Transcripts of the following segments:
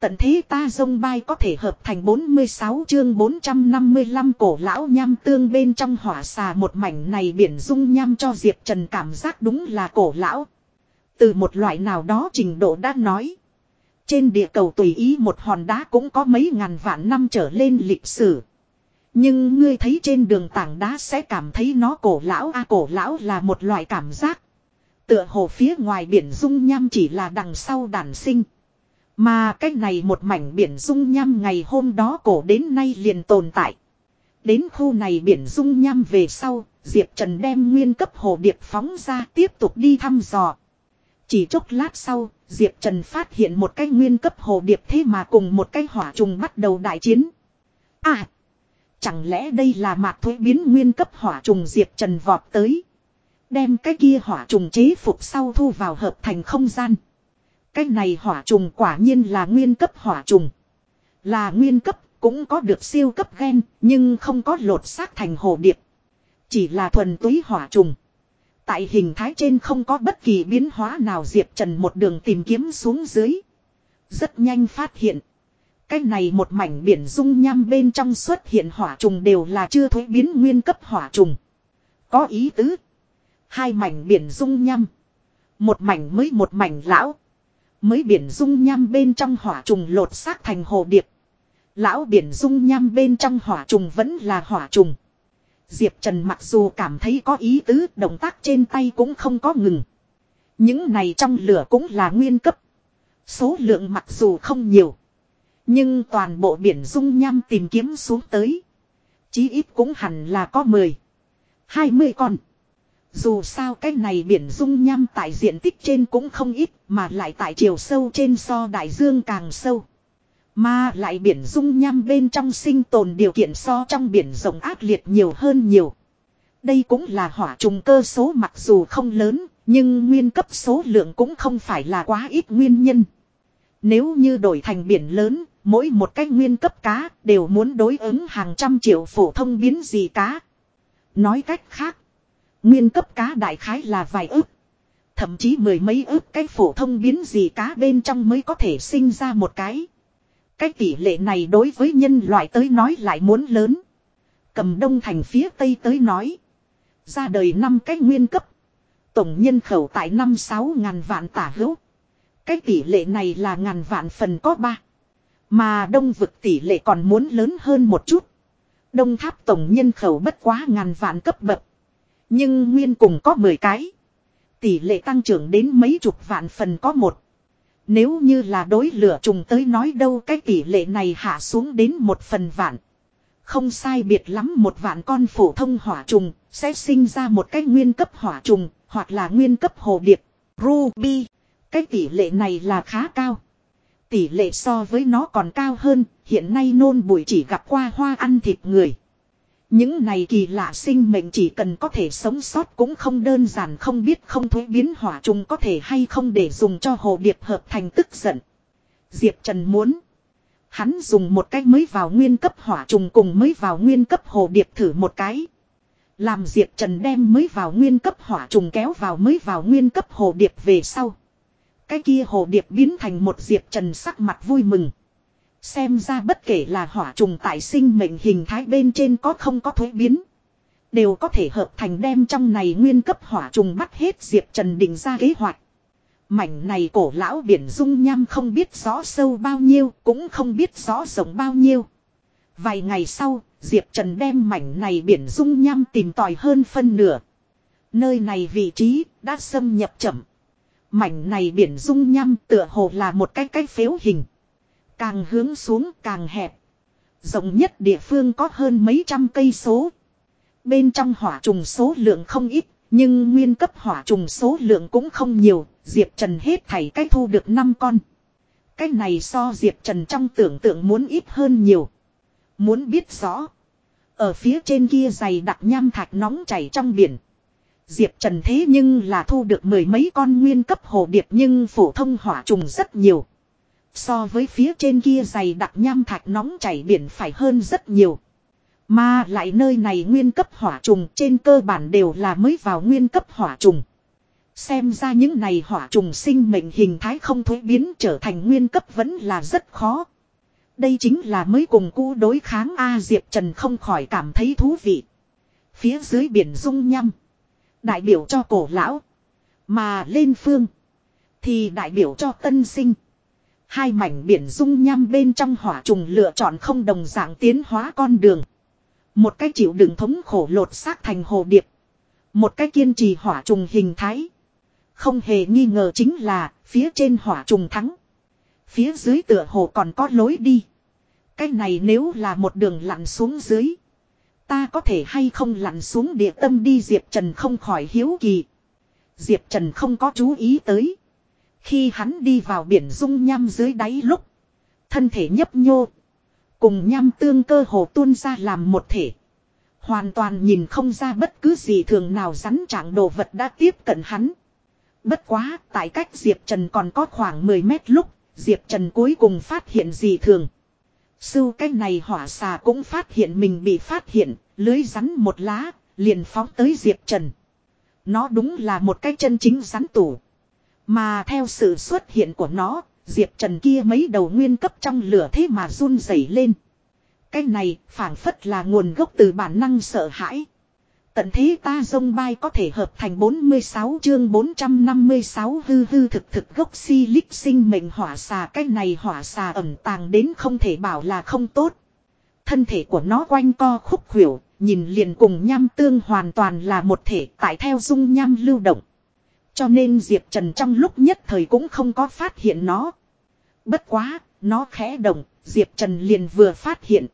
Tận thế ta dông bay có thể hợp thành 46 chương 455 cổ lão nham tương bên trong hỏa xà một mảnh này biển dung nham cho Diệp Trần cảm giác đúng là cổ lão. Từ một loại nào đó trình độ đã nói. Trên địa cầu tùy ý một hòn đá cũng có mấy ngàn vạn năm trở lên lịch sử. Nhưng ngươi thấy trên đường tảng đá sẽ cảm thấy nó cổ lão a, cổ lão là một loại cảm giác. Tựa hồ phía ngoài biển dung nham chỉ là đằng sau đàn sinh. Mà cái này một mảnh biển dung nham ngày hôm đó cổ đến nay liền tồn tại. Đến khu này biển dung nham về sau, Diệp Trần đem nguyên cấp hồ điệp phóng ra tiếp tục đi thăm dò. Chỉ chốc lát sau, Diệp Trần phát hiện một cái nguyên cấp hồ điệp thế mà cùng một cái hỏa trùng bắt đầu đại chiến. À! Chẳng lẽ đây là mạc thuế biến nguyên cấp hỏa trùng Diệp Trần vọt tới. Đem cái kia hỏa trùng chế phục sau thu vào hợp thành không gian. Cái này hỏa trùng quả nhiên là nguyên cấp hỏa trùng. Là nguyên cấp, cũng có được siêu cấp gen, nhưng không có lột xác thành hồ điệp. Chỉ là thuần túy hỏa trùng. Tại hình thái trên không có bất kỳ biến hóa nào Diệp Trần một đường tìm kiếm xuống dưới. Rất nhanh phát hiện. Cái này một mảnh biển dung nham bên trong xuất hiện hỏa trùng đều là chưa thuế biến nguyên cấp hỏa trùng. Có ý tứ. Hai mảnh biển dung nham. Một mảnh mới một mảnh lão. Mới biển dung nham bên trong hỏa trùng lột xác thành hồ điệp. Lão biển dung nham bên trong hỏa trùng vẫn là hỏa trùng. Diệp Trần mặc dù cảm thấy có ý tứ, động tác trên tay cũng không có ngừng. Những này trong lửa cũng là nguyên cấp. Số lượng mặc dù không nhiều. Nhưng toàn bộ biển dung nham tìm kiếm xuống tới. Chí ít cũng hẳn là có 10. 20 con. Dù sao cái này biển dung nham tại diện tích trên cũng không ít mà lại tại chiều sâu trên so đại dương càng sâu. Mà lại biển dung nham bên trong sinh tồn điều kiện so trong biển rộng ác liệt nhiều hơn nhiều. Đây cũng là hỏa trùng cơ số mặc dù không lớn, nhưng nguyên cấp số lượng cũng không phải là quá ít nguyên nhân. Nếu như đổi thành biển lớn, mỗi một cái nguyên cấp cá đều muốn đối ứng hàng trăm triệu phổ thông biến gì cá. Nói cách khác, Nguyên cấp cá đại khái là vài ức. Thậm chí mười mấy ức cái phổ thông biến gì cá bên trong mới có thể sinh ra một cái. Cái tỷ lệ này đối với nhân loại tới nói lại muốn lớn. Cầm đông thành phía tây tới nói. Ra đời năm cái nguyên cấp. Tổng nhân khẩu tại năm sáu ngàn vạn tả hữu. Cái tỷ lệ này là ngàn vạn phần có ba. Mà đông vực tỷ lệ còn muốn lớn hơn một chút. Đông tháp tổng nhân khẩu bất quá ngàn vạn cấp bậc. Nhưng nguyên cùng có 10 cái. Tỷ lệ tăng trưởng đến mấy chục vạn phần có một. Nếu như là đối lửa trùng tới nói đâu cái tỷ lệ này hạ xuống đến một phần vạn. Không sai biệt lắm một vạn con phổ thông hỏa trùng sẽ sinh ra một cái nguyên cấp hỏa trùng hoặc là nguyên cấp hồ điệp. Ruby. Cái tỷ lệ này là khá cao. Tỷ lệ so với nó còn cao hơn, hiện nay nôn bụi chỉ gặp qua hoa ăn thịt người. Những này kỳ lạ sinh mệnh chỉ cần có thể sống sót cũng không đơn giản không biết không thuế biến hỏa trùng có thể hay không để dùng cho hồ điệp hợp thành tức giận. Diệp Trần muốn. Hắn dùng một cách mới vào nguyên cấp hỏa trùng cùng mới vào nguyên cấp hồ điệp thử một cái. Làm Diệp Trần đem mới vào nguyên cấp hỏa trùng kéo vào mới vào nguyên cấp hồ điệp về sau. Cái kia hồ điệp biến thành một Diệp Trần sắc mặt vui mừng. Xem ra bất kể là hỏa trùng tại sinh mệnh hình thái bên trên có không có thuế biến. Đều có thể hợp thành đem trong này nguyên cấp hỏa trùng bắt hết Diệp Trần định ra kế hoạch. Mảnh này cổ lão biển dung nham không biết rõ sâu bao nhiêu, cũng không biết rõ rộng bao nhiêu. Vài ngày sau, Diệp Trần đem mảnh này biển dung nham tìm tòi hơn phân nửa. Nơi này vị trí đã xâm nhập chậm. Mảnh này biển dung nham tựa hồ là một cái cái phếu hình. Càng hướng xuống càng hẹp. Rộng nhất địa phương có hơn mấy trăm cây số. Bên trong hỏa trùng số lượng không ít, nhưng nguyên cấp hỏa trùng số lượng cũng không nhiều, Diệp Trần hết thảy cái thu được 5 con. Cái này so Diệp Trần trong tưởng tượng muốn ít hơn nhiều. Muốn biết rõ. Ở phía trên kia dày đặc nham thạch nóng chảy trong biển. Diệp Trần thế nhưng là thu được mười mấy con nguyên cấp hồ điệp nhưng phổ thông hỏa trùng rất nhiều. So với phía trên kia dày đặc nham thạch nóng chảy biển phải hơn rất nhiều. Mà lại nơi này nguyên cấp hỏa trùng trên cơ bản đều là mới vào nguyên cấp hỏa trùng. Xem ra những này hỏa trùng sinh mệnh hình thái không thuế biến trở thành nguyên cấp vẫn là rất khó. Đây chính là mới cùng cũ đối kháng A Diệp Trần không khỏi cảm thấy thú vị. Phía dưới biển dung nhăm. Đại biểu cho cổ lão. Mà lên phương. Thì đại biểu cho tân sinh. Hai mảnh biển dung nham bên trong hỏa trùng lựa chọn không đồng dạng tiến hóa con đường. Một cái chịu đựng thống khổ lột xác thành hồ điệp. Một cái kiên trì hỏa trùng hình thái. Không hề nghi ngờ chính là phía trên hỏa trùng thắng. Phía dưới tựa hồ còn có lối đi. Cái này nếu là một đường lặn xuống dưới. Ta có thể hay không lặn xuống địa tâm đi Diệp Trần không khỏi hiếu kỳ. Diệp Trần không có chú ý tới. Khi hắn đi vào biển dung nham dưới đáy lúc. Thân thể nhấp nhô. Cùng nham tương cơ hồ tuôn ra làm một thể. Hoàn toàn nhìn không ra bất cứ gì thường nào rắn trạng đồ vật đã tiếp cận hắn. Bất quá, tại cách Diệp Trần còn có khoảng 10 mét lúc, Diệp Trần cuối cùng phát hiện gì thường. Sưu cái này hỏa xà cũng phát hiện mình bị phát hiện, lưới rắn một lá, liền phóng tới Diệp Trần. Nó đúng là một cái chân chính rắn tủ. Mà theo sự xuất hiện của nó, Diệp Trần kia mấy đầu nguyên cấp trong lửa thế mà run rẩy lên. Cái này phảng phất là nguồn gốc từ bản năng sợ hãi. Tận thế ta dông bay có thể hợp thành 46 chương 456 hư hư thực thực gốc si lích sinh mệnh hỏa xà. Cái này hỏa xà ẩm tàng đến không thể bảo là không tốt. Thân thể của nó quanh co khúc khuỷu, nhìn liền cùng nham tương hoàn toàn là một thể tại theo dung nham lưu động. Cho nên Diệp Trần trong lúc nhất thời cũng không có phát hiện nó. Bất quá, nó khẽ động, Diệp Trần liền vừa phát hiện.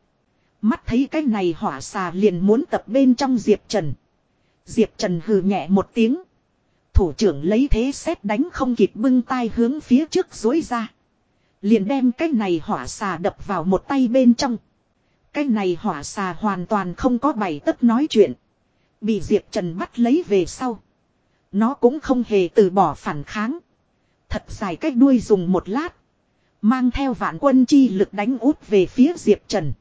Mắt thấy cái này hỏa xà liền muốn tập bên trong Diệp Trần. Diệp Trần hừ nhẹ một tiếng. Thủ trưởng lấy thế xét đánh không kịp bưng tay hướng phía trước dối ra. Liền đem cái này hỏa xà đập vào một tay bên trong. Cái này hỏa xà hoàn toàn không có bày tất nói chuyện. Bị Diệp Trần bắt lấy về sau. Nó cũng không hề từ bỏ phản kháng. Thật dài cách đuôi dùng một lát. Mang theo vạn quân chi lực đánh út về phía Diệp Trần.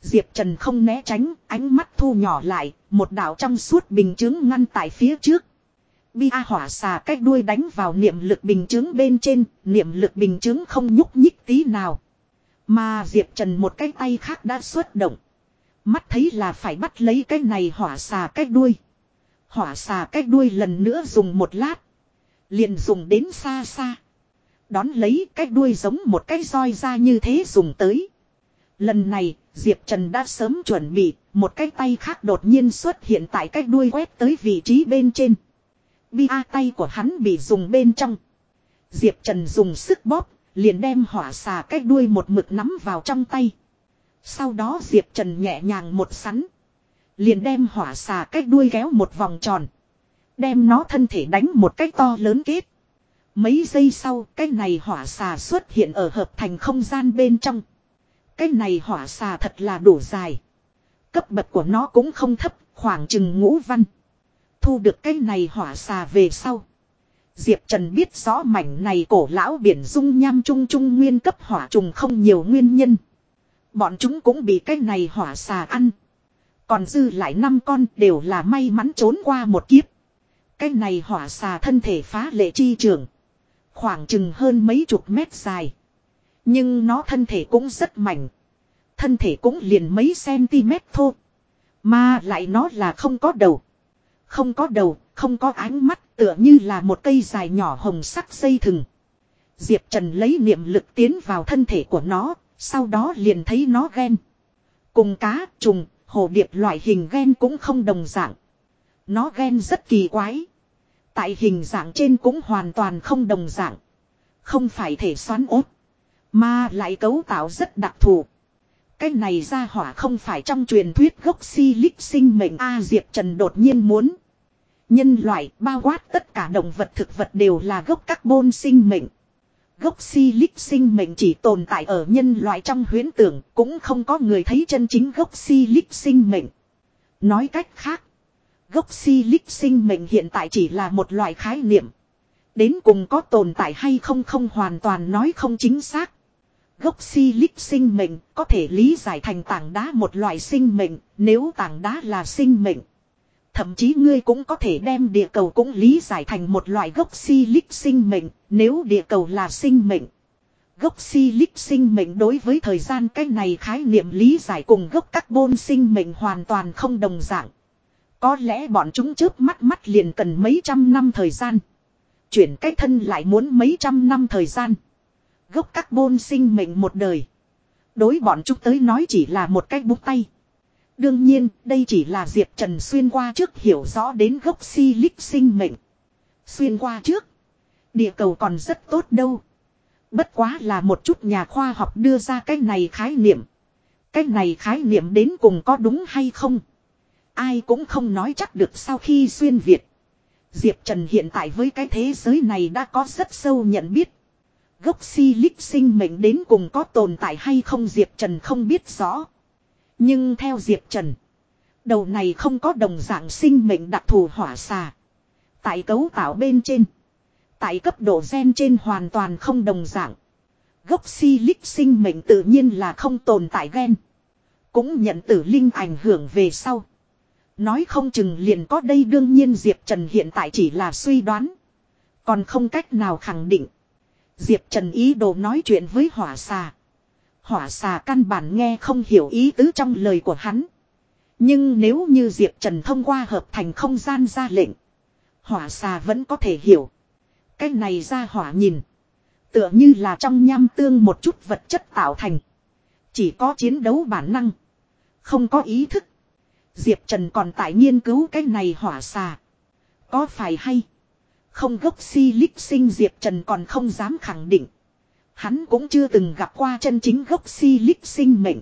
Diệp Trần không né tránh, ánh mắt thu nhỏ lại, một đạo trong suốt bình chứng ngăn tại phía trước. Bia hỏa xà cách đuôi đánh vào niệm lực bình chứng bên trên, niệm lực bình chứng không nhúc nhích tí nào. Mà Diệp Trần một cái tay khác đã xuất động. Mắt thấy là phải bắt lấy cái này hỏa xà cách đuôi. Hỏa xà cách đuôi lần nữa dùng một lát. Liền dùng đến xa xa. Đón lấy cái đuôi giống một cái roi ra như thế dùng tới. Lần này, Diệp Trần đã sớm chuẩn bị, một cái tay khác đột nhiên xuất hiện tại cái đuôi quét tới vị trí bên trên. Bia tay của hắn bị dùng bên trong. Diệp Trần dùng sức bóp, liền đem hỏa xà cái đuôi một mực nắm vào trong tay. Sau đó Diệp Trần nhẹ nhàng một sắn. Liền đem hỏa xà cái đuôi kéo một vòng tròn. Đem nó thân thể đánh một cách to lớn kết. Mấy giây sau, cái này hỏa xà xuất hiện ở hợp thành không gian bên trong. Cái này hỏa xà thật là đủ dài. Cấp bậc của nó cũng không thấp, khoảng chừng ngũ văn. Thu được cái này hỏa xà về sau. Diệp Trần biết rõ mảnh này cổ lão biển dung nham trung trung nguyên cấp hỏa trùng không nhiều nguyên nhân. Bọn chúng cũng bị cái này hỏa xà ăn. Còn dư lại năm con đều là may mắn trốn qua một kiếp. Cái này hỏa xà thân thể phá lệ chi trường. Khoảng chừng hơn mấy chục mét dài. Nhưng nó thân thể cũng rất mảnh. Thân thể cũng liền mấy cm thô. Mà lại nó là không có đầu. Không có đầu, không có ánh mắt tựa như là một cây dài nhỏ hồng sắc dây thừng. Diệp Trần lấy niệm lực tiến vào thân thể của nó, sau đó liền thấy nó ghen. Cùng cá, trùng, hồ điệp loại hình ghen cũng không đồng dạng. Nó ghen rất kỳ quái. Tại hình dạng trên cũng hoàn toàn không đồng dạng. Không phải thể xoắn ốt. Mà lại cấu tạo rất đặc thù. Cái này ra hỏa không phải trong truyền thuyết gốc si lích sinh mệnh A Diệp Trần đột nhiên muốn. Nhân loại bao quát tất cả động vật thực vật đều là gốc carbon sinh mệnh. Gốc si lích sinh mệnh chỉ tồn tại ở nhân loại trong huyễn tưởng, cũng không có người thấy chân chính gốc si lích sinh mệnh. Nói cách khác. Gốc si lích sinh mệnh hiện tại chỉ là một loại khái niệm. Đến cùng có tồn tại hay không không hoàn toàn nói không chính xác. Gốc si lích sinh mệnh có thể lý giải thành tảng đá một loại sinh mệnh, nếu tảng đá là sinh mệnh. Thậm chí ngươi cũng có thể đem địa cầu cũng lý giải thành một loại gốc si sinh mệnh, nếu địa cầu là sinh mệnh. Gốc si sinh mệnh đối với thời gian cái này khái niệm lý giải cùng gốc carbon sinh mệnh hoàn toàn không đồng dạng. Có lẽ bọn chúng trước mắt mắt liền cần mấy trăm năm thời gian. Chuyển cái thân lại muốn mấy trăm năm thời gian. Gốc carbon sinh mệnh một đời. Đối bọn chúng tới nói chỉ là một cái bút tay. Đương nhiên, đây chỉ là Diệp Trần xuyên qua trước hiểu rõ đến gốc si sinh mệnh. Xuyên qua trước. Địa cầu còn rất tốt đâu. Bất quá là một chút nhà khoa học đưa ra cái này khái niệm. Cái này khái niệm đến cùng có đúng hay không? Ai cũng không nói chắc được sau khi xuyên Việt. Diệp Trần hiện tại với cái thế giới này đã có rất sâu nhận biết. Gốc si sinh mệnh đến cùng có tồn tại hay không Diệp Trần không biết rõ. Nhưng theo Diệp Trần. Đầu này không có đồng dạng sinh mệnh đặc thù hỏa xà. Tại cấu tạo bên trên. Tại cấp độ gen trên hoàn toàn không đồng dạng. Gốc si sinh mệnh tự nhiên là không tồn tại gen. Cũng nhận tử linh ảnh hưởng về sau. Nói không chừng liền có đây, đương nhiên Diệp Trần hiện tại chỉ là suy đoán. Còn không cách nào khẳng định. Diệp Trần ý đồ nói chuyện với hỏa xà. Hỏa xà căn bản nghe không hiểu ý tứ trong lời của hắn. Nhưng nếu như Diệp Trần thông qua hợp thành không gian ra lệnh. Hỏa xà vẫn có thể hiểu. Cái này ra hỏa nhìn. Tựa như là trong nham tương một chút vật chất tạo thành. Chỉ có chiến đấu bản năng. Không có ý thức. Diệp Trần còn tại nghiên cứu cái này hỏa xà. Có phải hay? Không gốc si lích sinh Diệp Trần còn không dám khẳng định. Hắn cũng chưa từng gặp qua chân chính gốc si lích sinh mệnh.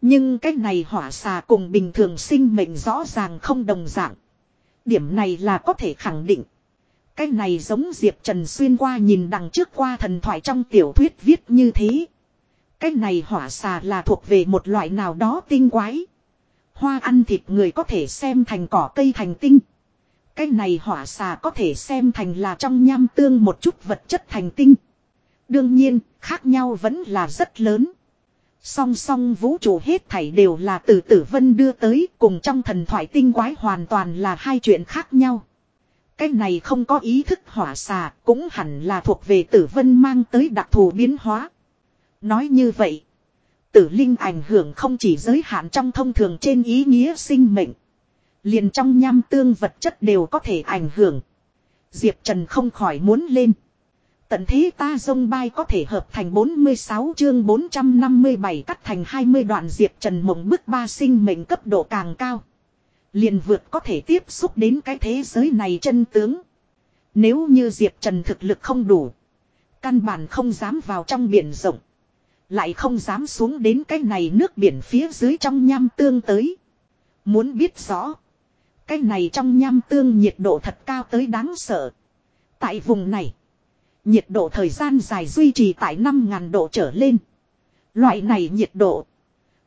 Nhưng cái này hỏa xà cùng bình thường sinh mệnh rõ ràng không đồng dạng. Điểm này là có thể khẳng định. Cái này giống Diệp Trần xuyên qua nhìn đằng trước qua thần thoại trong tiểu thuyết viết như thế. Cái này hỏa xà là thuộc về một loại nào đó tinh quái. Hoa ăn thịt người có thể xem thành cỏ cây thành tinh. Cái này hỏa xà có thể xem thành là trong nham tương một chút vật chất thành tinh. Đương nhiên, khác nhau vẫn là rất lớn. Song song vũ trụ hết thảy đều là từ tử vân đưa tới cùng trong thần thoại tinh quái hoàn toàn là hai chuyện khác nhau. Cái này không có ý thức hỏa xà cũng hẳn là thuộc về tử vân mang tới đặc thù biến hóa. Nói như vậy, tử linh ảnh hưởng không chỉ giới hạn trong thông thường trên ý nghĩa sinh mệnh. Liền trong nham tương vật chất đều có thể ảnh hưởng. Diệp Trần không khỏi muốn lên. Tận thế ta dông bay có thể hợp thành 46 chương 457 cắt thành 20 đoạn Diệp Trần mộng bức ba sinh mệnh cấp độ càng cao. Liền vượt có thể tiếp xúc đến cái thế giới này chân tướng. Nếu như Diệp Trần thực lực không đủ. Căn bản không dám vào trong biển rộng. Lại không dám xuống đến cái này nước biển phía dưới trong nham tương tới. Muốn biết rõ. Cái này trong nham tương nhiệt độ thật cao tới đáng sợ. Tại vùng này. Nhiệt độ thời gian dài duy trì tại 5.000 độ trở lên. Loại này nhiệt độ.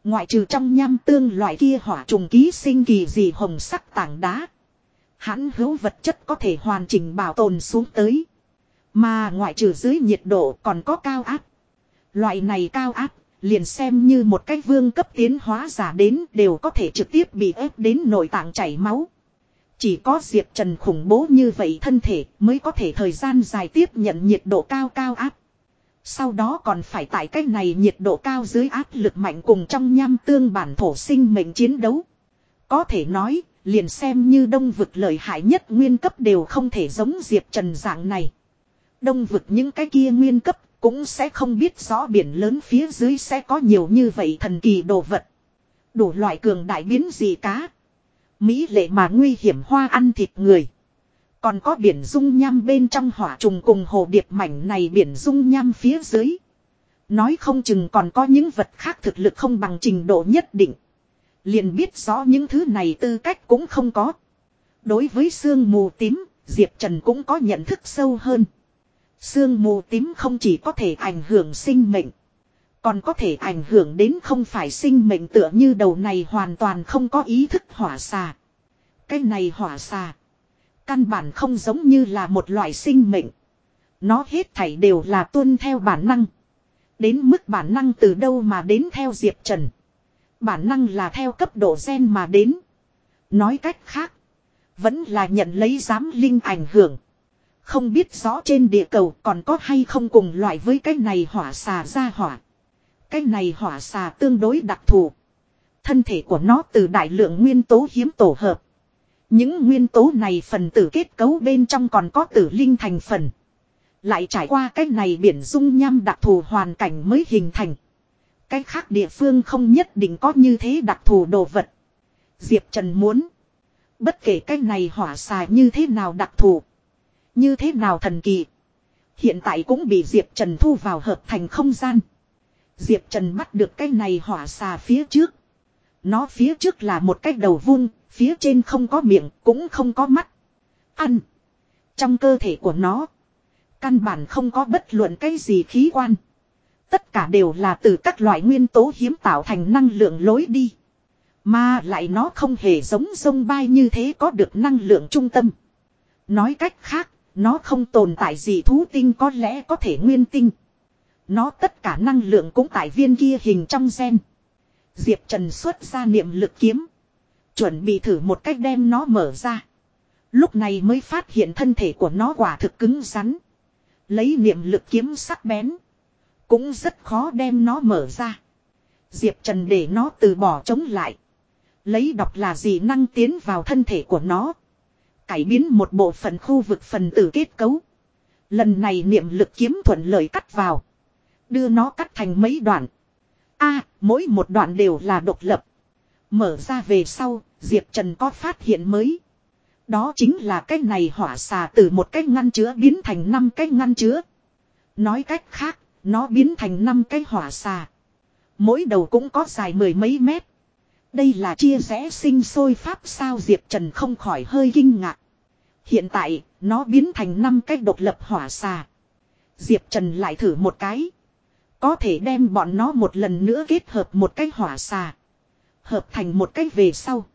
Ngoại trừ trong nham tương loại kia hỏa trùng ký sinh kỳ gì hồng sắc tảng đá. Hãn hữu vật chất có thể hoàn chỉnh bảo tồn xuống tới. Mà ngoại trừ dưới nhiệt độ còn có cao áp. Loại này cao áp, liền xem như một cái vương cấp tiến hóa giả đến đều có thể trực tiếp bị ép đến nội tạng chảy máu. Chỉ có Diệp Trần khủng bố như vậy thân thể mới có thể thời gian dài tiếp nhận nhiệt độ cao cao áp. Sau đó còn phải tại cách này nhiệt độ cao dưới áp lực mạnh cùng trong nham tương bản thổ sinh mệnh chiến đấu. Có thể nói, liền xem như đông vực lợi hại nhất nguyên cấp đều không thể giống Diệp Trần dạng này. Đông vực những cái kia nguyên cấp cũng sẽ không biết rõ biển lớn phía dưới sẽ có nhiều như vậy thần kỳ đồ vật. Đủ loại cường đại biến gì cá. Mỹ lệ mà nguy hiểm hoa ăn thịt người. Còn có biển dung nham bên trong hỏa trùng cùng hồ điệp mảnh này biển dung nham phía dưới. Nói không chừng còn có những vật khác thực lực không bằng trình độ nhất định. Liền biết rõ những thứ này tư cách cũng không có. Đối với sương mù tím, Diệp Trần cũng có nhận thức sâu hơn. Sương mù tím không chỉ có thể ảnh hưởng sinh mệnh. Còn có thể ảnh hưởng đến không phải sinh mệnh tựa như đầu này hoàn toàn không có ý thức hỏa xà. Cái này hỏa xà. Căn bản không giống như là một loại sinh mệnh. Nó hết thảy đều là tuân theo bản năng. Đến mức bản năng từ đâu mà đến theo Diệp Trần. Bản năng là theo cấp độ gen mà đến. Nói cách khác. Vẫn là nhận lấy giám linh ảnh hưởng. Không biết rõ trên địa cầu còn có hay không cùng loại với cái này hỏa xà ra hỏa. Cái này hỏa xà tương đối đặc thù. Thân thể của nó từ đại lượng nguyên tố hiếm tổ hợp. Những nguyên tố này phần tử kết cấu bên trong còn có tử linh thành phần. Lại trải qua cái này biển dung nham đặc thù hoàn cảnh mới hình thành. Cái khác địa phương không nhất định có như thế đặc thù đồ vật. Diệp Trần muốn. Bất kể cái này hỏa xà như thế nào đặc thù. Như thế nào thần kỳ. Hiện tại cũng bị Diệp Trần thu vào hợp thành không gian. Diệp Trần bắt được cái này hỏa xà phía trước. Nó phía trước là một cái đầu vuông, phía trên không có miệng, cũng không có mắt. Ăn. Trong cơ thể của nó. Căn bản không có bất luận cái gì khí quan. Tất cả đều là từ các loại nguyên tố hiếm tạo thành năng lượng lối đi. Mà lại nó không hề giống sông bay như thế có được năng lượng trung tâm. Nói cách khác, nó không tồn tại gì thú tinh có lẽ có thể nguyên tinh. Nó tất cả năng lượng cũng tại viên kia hình trong gen. Diệp Trần xuất ra niệm lực kiếm. Chuẩn bị thử một cách đem nó mở ra. Lúc này mới phát hiện thân thể của nó quả thực cứng rắn. Lấy niệm lực kiếm sắc bén. Cũng rất khó đem nó mở ra. Diệp Trần để nó từ bỏ chống lại. Lấy đọc là gì năng tiến vào thân thể của nó. Cải biến một bộ phận khu vực phần tử kết cấu. Lần này niệm lực kiếm thuận lợi cắt vào. Đưa nó cắt thành mấy đoạn. a mỗi một đoạn đều là độc lập. Mở ra về sau, Diệp Trần có phát hiện mới. Đó chính là cái này hỏa xà từ một cái ngăn chứa biến thành năm cái ngăn chứa. Nói cách khác, nó biến thành năm cái hỏa xà. Mỗi đầu cũng có dài mười mấy mét. Đây là chia rẽ sinh sôi pháp sao Diệp Trần không khỏi hơi kinh ngạc. Hiện tại, nó biến thành năm cái độc lập hỏa xà. Diệp Trần lại thử một cái. Có thể đem bọn nó một lần nữa kết hợp một cái hỏa xà. Hợp thành một cái về sau.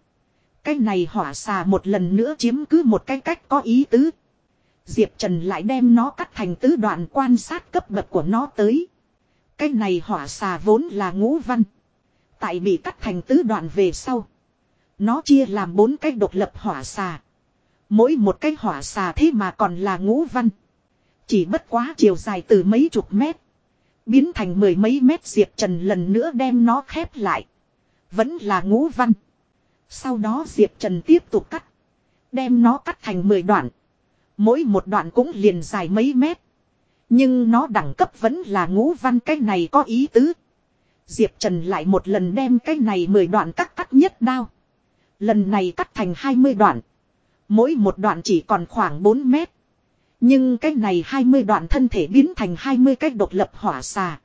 Cái này hỏa xà một lần nữa chiếm cứ một cái cách có ý tứ. Diệp Trần lại đem nó cắt thành tứ đoạn quan sát cấp bậc của nó tới. Cái này hỏa xà vốn là ngũ văn. Tại bị cắt thành tứ đoạn về sau. Nó chia làm bốn cái độc lập hỏa xà. Mỗi một cái hỏa xà thế mà còn là ngũ văn. Chỉ bất quá chiều dài từ mấy chục mét. Biến thành mười mấy mét Diệp Trần lần nữa đem nó khép lại. Vẫn là ngũ văn. Sau đó Diệp Trần tiếp tục cắt. Đem nó cắt thành 10 đoạn. Mỗi một đoạn cũng liền dài mấy mét. Nhưng nó đẳng cấp vẫn là ngũ văn, cái này có ý tứ. Diệp Trần lại một lần đem cái này 10 đoạn cắt cắt nhất đao. Lần này cắt thành 20 đoạn. Mỗi một đoạn chỉ còn khoảng 4 mét. Nhưng cái này 20 đoạn thân thể biến thành 20 cách độc lập hỏa xà.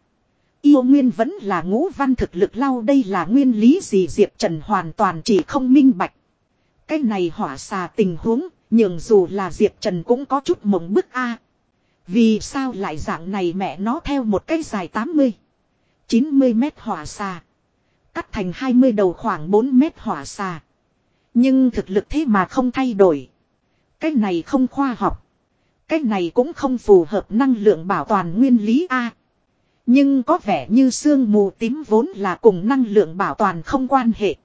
Yêu nguyên vẫn là ngũ văn thực lực lao đây là nguyên lý gì Diệp Trần hoàn toàn chỉ không minh bạch. Cái này hỏa xà tình huống, nhưng dù là Diệp Trần cũng có chút mộng bức a Vì sao lại dạng này mẹ nó theo một cái dài 80, 90 mét hỏa xà. Cắt thành 20 đầu khoảng 4 mét hỏa xà. Nhưng thực lực thế mà không thay đổi. Cái này không khoa học. Cái này cũng không phù hợp năng lượng bảo toàn nguyên lý A. Nhưng có vẻ như sương mù tím vốn là cùng năng lượng bảo toàn không quan hệ.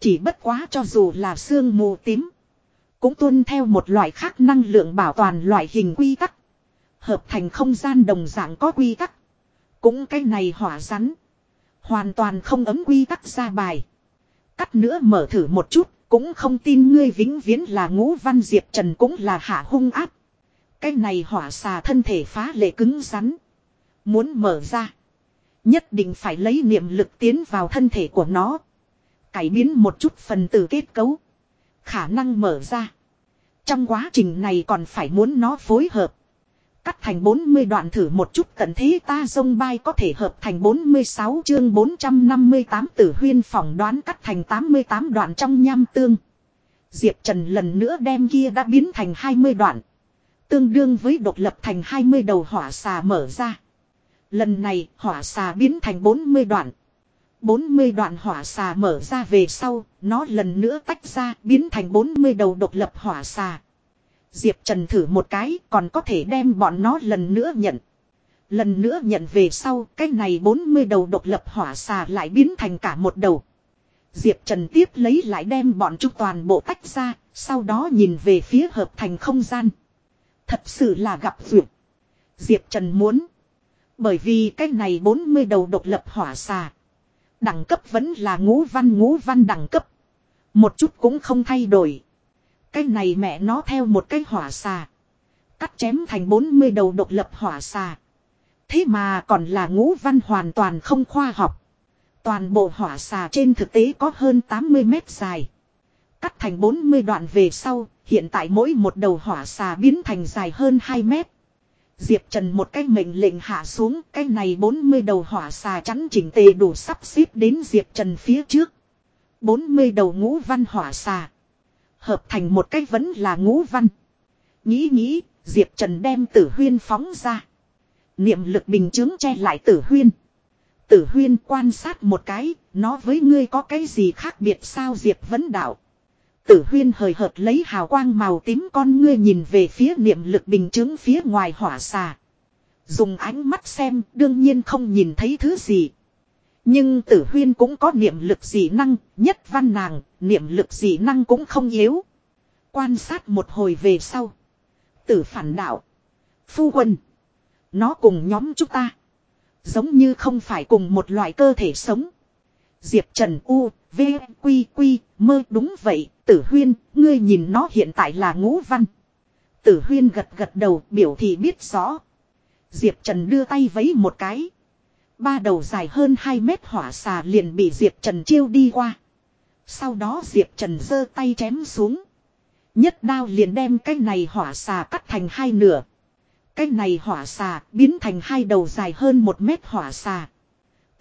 Chỉ bất quá cho dù là sương mù tím. Cũng tuân theo một loại khác năng lượng bảo toàn loại hình quy tắc. Hợp thành không gian đồng dạng có quy tắc. Cũng cái này hỏa rắn. Hoàn toàn không ấm quy tắc ra bài. Cắt nữa mở thử một chút. Cũng không tin ngươi vĩnh viễn là ngũ văn diệp trần cũng là hạ hung áp. Cái này hỏa xà thân thể phá lệ cứng rắn. Muốn mở ra. Nhất định phải lấy niệm lực tiến vào thân thể của nó. Cải biến một chút phần tử kết cấu. Khả năng mở ra. Trong quá trình này còn phải muốn nó phối hợp. Cắt thành 40 đoạn thử một chút tận thế ta dông bay có thể hợp thành 46 chương 458 tử huyên phỏng đoán cắt thành 88 đoạn trong nham tương. Diệp Trần lần nữa đem kia đã biến thành 20 đoạn. Tương đương với độc lập thành 20 đầu hỏa xà mở ra. Lần này hỏa xà biến thành 40 đoạn. 40 đoạn hỏa xà mở ra về sau, nó lần nữa tách ra biến thành 40 đầu độc lập hỏa xà. Diệp Trần thử một cái còn có thể đem bọn nó lần nữa nhận. Lần nữa nhận về sau cái này 40 đầu độc lập hỏa xà lại biến thành cả một đầu. Diệp Trần tiếp lấy lại đem bọn chúng toàn bộ tách ra, Sau đó nhìn về phía hợp thành không gian. Thật sự là gặp duyệt. Diệp Trần muốn. Bởi vì cái này 40 đầu độc lập hỏa xà. Đẳng cấp vẫn là ngũ văn ngũ văn đẳng cấp. Một chút cũng không thay đổi. Cái này mẹ nó theo một cái hỏa xà. Cắt chém thành 40 đầu độc lập hỏa xà. Thế mà còn là ngũ văn hoàn toàn không khoa học. Toàn bộ hỏa xà trên thực tế có hơn 80 mét dài. Cắt thành 40 đoạn về sau, hiện tại mỗi một đầu hỏa xà biến thành dài hơn 2 mét. Diệp Trần một cái mệnh lệnh hạ xuống, cái này 40 đầu hỏa xà chắn chỉnh tề đủ sắp xếp đến Diệp Trần phía trước. 40 đầu ngũ văn hỏa xà. Hợp thành một cái vẫn là ngũ văn. Nghĩ nghĩ, Diệp Trần đem tử huyên phóng ra. Niệm lực bình chứng che lại tử huyên. Tử huyên quan sát một cái, nó với ngươi có cái gì khác biệt sao Diệp vấn đạo. Tử huyên hời hợt lấy hào quang màu tím con ngươi nhìn về phía niệm lực bình chứng phía ngoài hỏa xà. Dùng ánh mắt xem đương nhiên không nhìn thấy thứ gì. Nhưng tử huyên cũng có niệm lực dị năng, nhất văn nàng, niệm lực dị năng cũng không yếu. Quan sát một hồi về sau. Tử phản đạo. Phu quân. Nó cùng nhóm chúng ta. Giống như không phải cùng một loại cơ thể sống. Diệp Trần U, V, Quy, Quy, mơ đúng vậy, tử huyên, ngươi nhìn nó hiện tại là ngũ văn. Tử huyên gật gật đầu biểu thị biết rõ. Diệp Trần đưa tay vấy một cái. Ba đầu dài hơn 2 mét hỏa xà liền bị Diệp Trần chiêu đi qua. Sau đó Diệp Trần giơ tay chém xuống. Nhất đao liền đem cái này hỏa xà cắt thành hai nửa. Cái này hỏa xà biến thành hai đầu dài hơn một mét hỏa xà.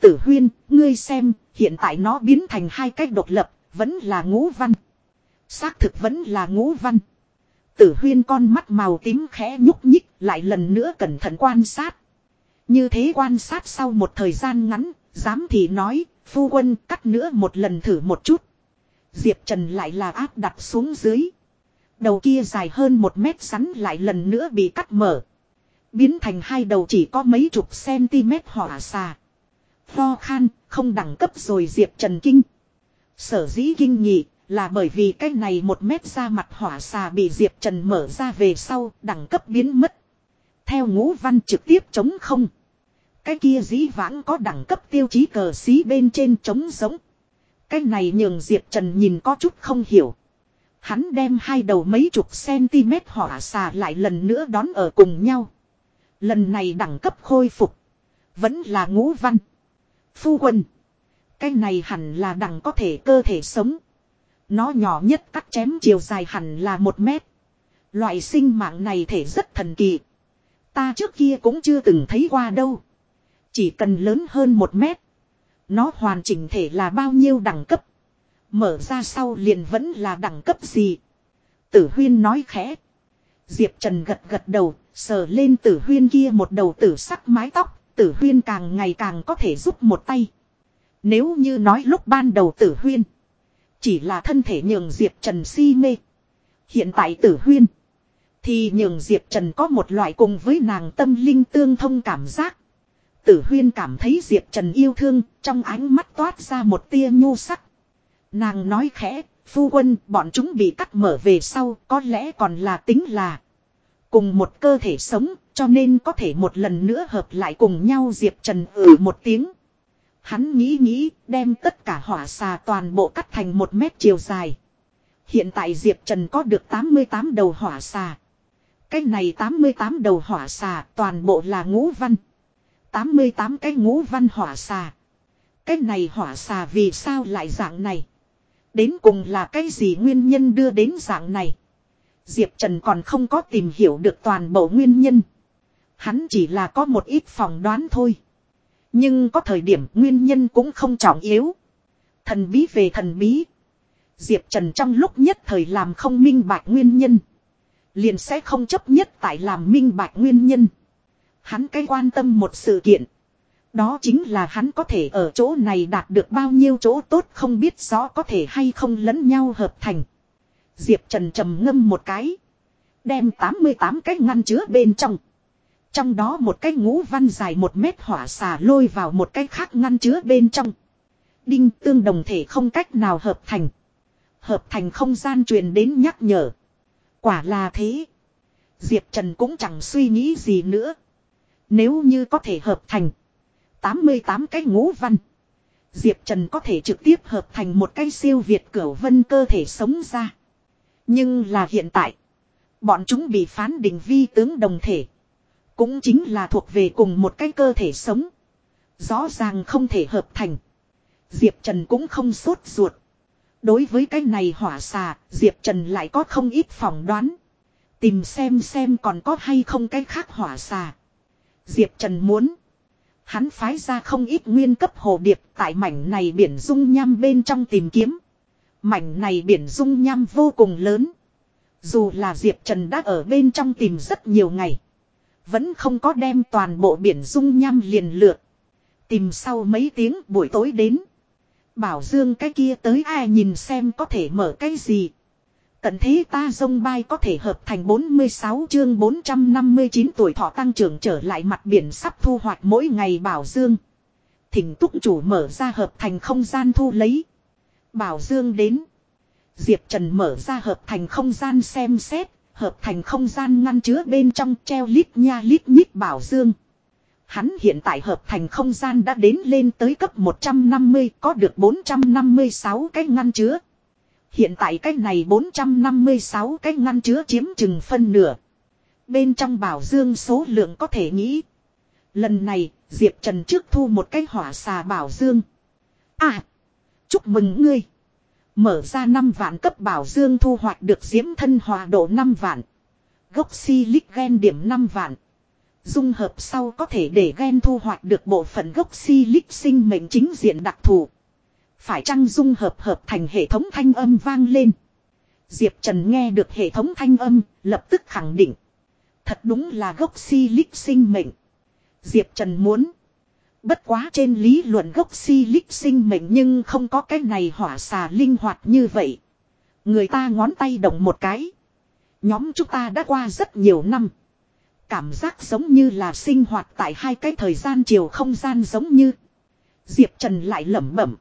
Tử huyên, ngươi xem, hiện tại nó biến thành hai cách độc lập, vẫn là ngũ văn. Xác thực vẫn là ngũ văn. Tử huyên con mắt màu tím khẽ nhúc nhích, lại lần nữa cẩn thận quan sát. Như thế quan sát sau một thời gian ngắn, dám thì nói, phu quân cắt nữa một lần thử một chút. Diệp Trần lại là áp đặt xuống dưới. Đầu kia dài hơn một mét sắn lại lần nữa bị cắt mở. Biến thành hai đầu chỉ có mấy chục cm hỏa xà ho khan, không đẳng cấp rồi Diệp Trần Kinh. Sở dĩ kinh nhị là bởi vì cái này một mét ra mặt hỏa xà bị Diệp Trần mở ra về sau, đẳng cấp biến mất. Theo ngũ văn trực tiếp chống không. Cái kia dĩ vãng có đẳng cấp tiêu chí cờ xí bên trên trống giống. Cái này nhường Diệp Trần nhìn có chút không hiểu. Hắn đem hai đầu mấy chục cm hỏa xà lại lần nữa đón ở cùng nhau. Lần này đẳng cấp khôi phục. Vẫn là ngũ văn. Phu quân. Cái này hẳn là đẳng có thể cơ thể sống. Nó nhỏ nhất cắt chém chiều dài hẳn là một mét. Loại sinh mạng này thể rất thần kỳ. Ta trước kia cũng chưa từng thấy qua đâu. Chỉ cần lớn hơn một mét. Nó hoàn chỉnh thể là bao nhiêu đẳng cấp. Mở ra sau liền vẫn là đẳng cấp gì. Tử huyên nói khẽ. Diệp Trần gật gật đầu, sờ lên tử huyên kia một đầu tử sắc mái tóc, tử huyên càng ngày càng có thể giúp một tay. Nếu như nói lúc ban đầu tử huyên, chỉ là thân thể nhường Diệp Trần si mê. Hiện tại tử huyên, thì nhường Diệp Trần có một loại cùng với nàng tâm linh tương thông cảm giác. Tử huyên cảm thấy Diệp Trần yêu thương, trong ánh mắt toát ra một tia nhu sắc. Nàng nói khẽ, phu quân, bọn chúng bị cắt mở về sau, có lẽ còn là tính là cùng một cơ thể sống, cho nên có thể một lần nữa hợp lại cùng nhau Diệp Trần ử một tiếng. Hắn nghĩ nghĩ, đem tất cả hỏa xà toàn bộ cắt thành một mét chiều dài. Hiện tại Diệp Trần có được 88 đầu hỏa xà. Cái này 88 đầu hỏa xà toàn bộ là ngũ văn. 88 cái ngũ văn hỏa xà. Cái này hỏa xà vì sao lại dạng này? Đến cùng là cái gì nguyên nhân đưa đến dạng này? Diệp Trần còn không có tìm hiểu được toàn bộ nguyên nhân. Hắn chỉ là có một ít phỏng đoán thôi. Nhưng có thời điểm nguyên nhân cũng không trọng yếu. Thần bí về thần bí. Diệp Trần trong lúc nhất thời làm không minh bạch nguyên nhân. Liền sẽ không chấp nhất tại làm minh bạch nguyên nhân. Hắn cái quan tâm một sự kiện. Đó chính là hắn có thể ở chỗ này đạt được bao nhiêu chỗ tốt không biết rõ có thể hay không lẫn nhau hợp thành. Diệp Trần trầm ngâm một cái. Đem 88 cái ngăn chứa bên trong. Trong đó một cái ngũ văn dài một mét hỏa xà lôi vào một cái khác ngăn chứa bên trong. Đinh tương đồng thể không cách nào hợp thành. Hợp thành không gian truyền đến nhắc nhở. Quả là thế. Diệp Trần cũng chẳng suy nghĩ gì nữa. Nếu như có thể hợp thành 88 cái ngũ văn. Diệp Trần có thể trực tiếp hợp thành một cái siêu việt cửu vân cơ thể sống ra. Nhưng là hiện tại. Bọn chúng bị phán định vi tướng đồng thể. Cũng chính là thuộc về cùng một cái cơ thể sống. Rõ ràng không thể hợp thành. Diệp Trần cũng không sốt ruột. Đối với cái này hỏa xà, Diệp Trần lại có không ít phỏng đoán. Tìm xem xem còn có hay không cái khác hỏa xà. Diệp Trần muốn. Hắn phái ra không ít nguyên cấp hồ điệp tại mảnh này biển dung nham bên trong tìm kiếm. Mảnh này biển dung nham vô cùng lớn. Dù là Diệp Trần đã ở bên trong tìm rất nhiều ngày. Vẫn không có đem toàn bộ biển dung nham liền lượt. Tìm sau mấy tiếng buổi tối đến. Bảo Dương cái kia tới ai nhìn xem có thể mở cái gì. Tận thế ta dông bay có thể hợp thành 46 chương 459 tuổi thọ tăng trưởng trở lại mặt biển sắp thu hoạch mỗi ngày Bảo Dương. Thỉnh túc chủ mở ra hợp thành không gian thu lấy. Bảo Dương đến. Diệp Trần mở ra hợp thành không gian xem xét, hợp thành không gian ngăn chứa bên trong treo lít nha lít nhít Bảo Dương. Hắn hiện tại hợp thành không gian đã đến lên tới cấp 150 có được 456 cái ngăn chứa. Hiện tại cái này 456 cái ngăn chứa chiếm chừng phân nửa. Bên trong bảo dương số lượng có thể nghĩ. Lần này, Diệp Trần trước thu một cái hỏa xà bảo dương. À! Chúc mừng ngươi! Mở ra 5 vạn cấp bảo dương thu hoạch được diễm thân hòa độ 5 vạn. Gốc silic gen điểm 5 vạn. Dung hợp sau có thể để gen thu hoạch được bộ phận gốc silic sinh mệnh chính diện đặc thù. Phải chăng dung hợp hợp thành hệ thống thanh âm vang lên. Diệp Trần nghe được hệ thống thanh âm, lập tức khẳng định. Thật đúng là gốc silic sinh mệnh. Diệp Trần muốn. Bất quá trên lý luận gốc silic sinh mệnh nhưng không có cái này hỏa xà linh hoạt như vậy. Người ta ngón tay động một cái. Nhóm chúng ta đã qua rất nhiều năm. Cảm giác giống như là sinh hoạt tại hai cái thời gian chiều không gian giống như. Diệp Trần lại lẩm bẩm.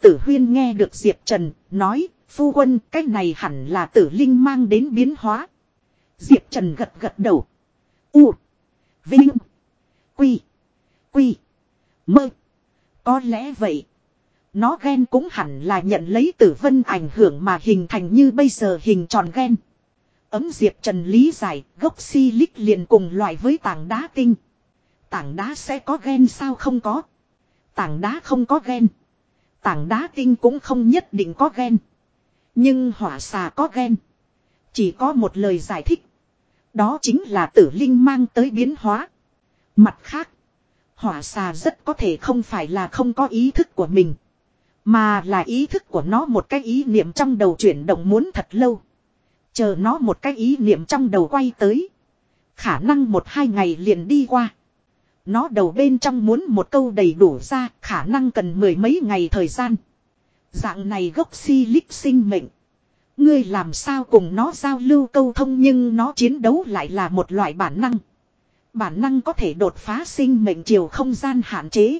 Tử huyên nghe được Diệp Trần, nói, phu quân, cái này hẳn là tử linh mang đến biến hóa. Diệp Trần gật gật đầu. U. Vinh. Quy. Quy. Mơ. Có lẽ vậy. Nó ghen cũng hẳn là nhận lấy tử vân ảnh hưởng mà hình thành như bây giờ hình tròn ghen. Ấm Diệp Trần lý giải, gốc si lích liền cùng loại với tảng đá tinh. Tảng đá sẽ có ghen sao không có. Tảng đá không có ghen. Tảng đá tinh cũng không nhất định có ghen. Nhưng hỏa xà có ghen. Chỉ có một lời giải thích. Đó chính là tử linh mang tới biến hóa. Mặt khác. Hỏa xà rất có thể không phải là không có ý thức của mình. Mà là ý thức của nó một cái ý niệm trong đầu chuyển động muốn thật lâu. Chờ nó một cái ý niệm trong đầu quay tới. Khả năng một hai ngày liền đi qua. Nó đầu bên trong muốn một câu đầy đủ ra khả năng cần mười mấy ngày thời gian. Dạng này gốc si lích sinh mệnh. Ngươi làm sao cùng nó giao lưu câu thông nhưng nó chiến đấu lại là một loại bản năng. Bản năng có thể đột phá sinh mệnh chiều không gian hạn chế.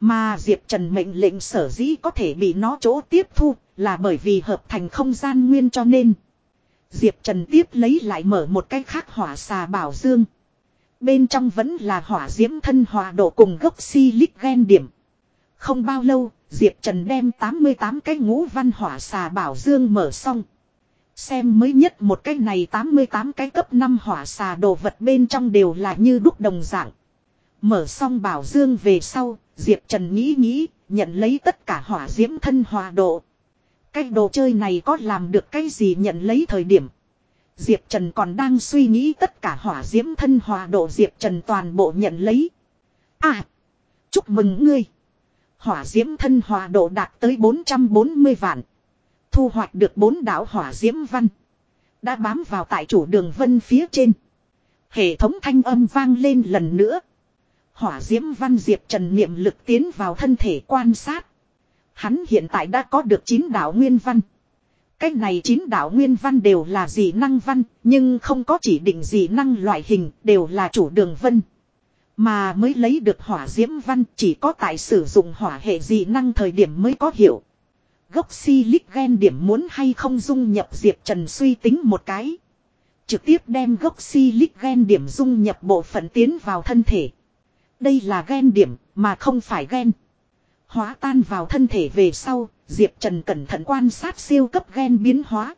Mà Diệp Trần mệnh lệnh sở dĩ có thể bị nó chỗ tiếp thu là bởi vì hợp thành không gian nguyên cho nên. Diệp Trần tiếp lấy lại mở một cái khác hỏa xà bảo dương. Bên trong vẫn là hỏa diễm thân hòa độ cùng gốc silic gen điểm. Không bao lâu, Diệp Trần đem 88 cái ngũ văn hỏa xà bảo dương mở xong. Xem mới nhất một cái này 88 cái cấp 5 hỏa xà đồ vật bên trong đều là như đúc đồng dạng. Mở xong bảo dương về sau, Diệp Trần nghĩ nghĩ, nhận lấy tất cả hỏa diễm thân hòa độ. Cái đồ chơi này có làm được cái gì nhận lấy thời điểm. Diệp Trần còn đang suy nghĩ tất cả hỏa diễm thân hòa độ Diệp Trần toàn bộ nhận lấy. À! Chúc mừng ngươi! Hỏa diễm thân hòa độ đạt tới 440 vạn. Thu hoạch được bốn đảo hỏa diễm văn. Đã bám vào tại chủ đường vân phía trên. Hệ thống thanh âm vang lên lần nữa. Hỏa diễm văn Diệp Trần niệm lực tiến vào thân thể quan sát. Hắn hiện tại đã có được chín đảo nguyên văn. Cái này chín đạo nguyên văn đều là dị năng văn, nhưng không có chỉ định dị năng loại hình, đều là chủ đường vân. Mà mới lấy được hỏa diễm văn chỉ có tại sử dụng hỏa hệ dị năng thời điểm mới có hiệu. Gốc silic gen điểm muốn hay không dung nhập Diệp Trần suy tính một cái. Trực tiếp đem gốc silic gen điểm dung nhập bộ phận tiến vào thân thể. Đây là gen điểm mà không phải gen. Hóa tan vào thân thể về sau, Diệp Trần cẩn thận quan sát siêu cấp gen biến hóa.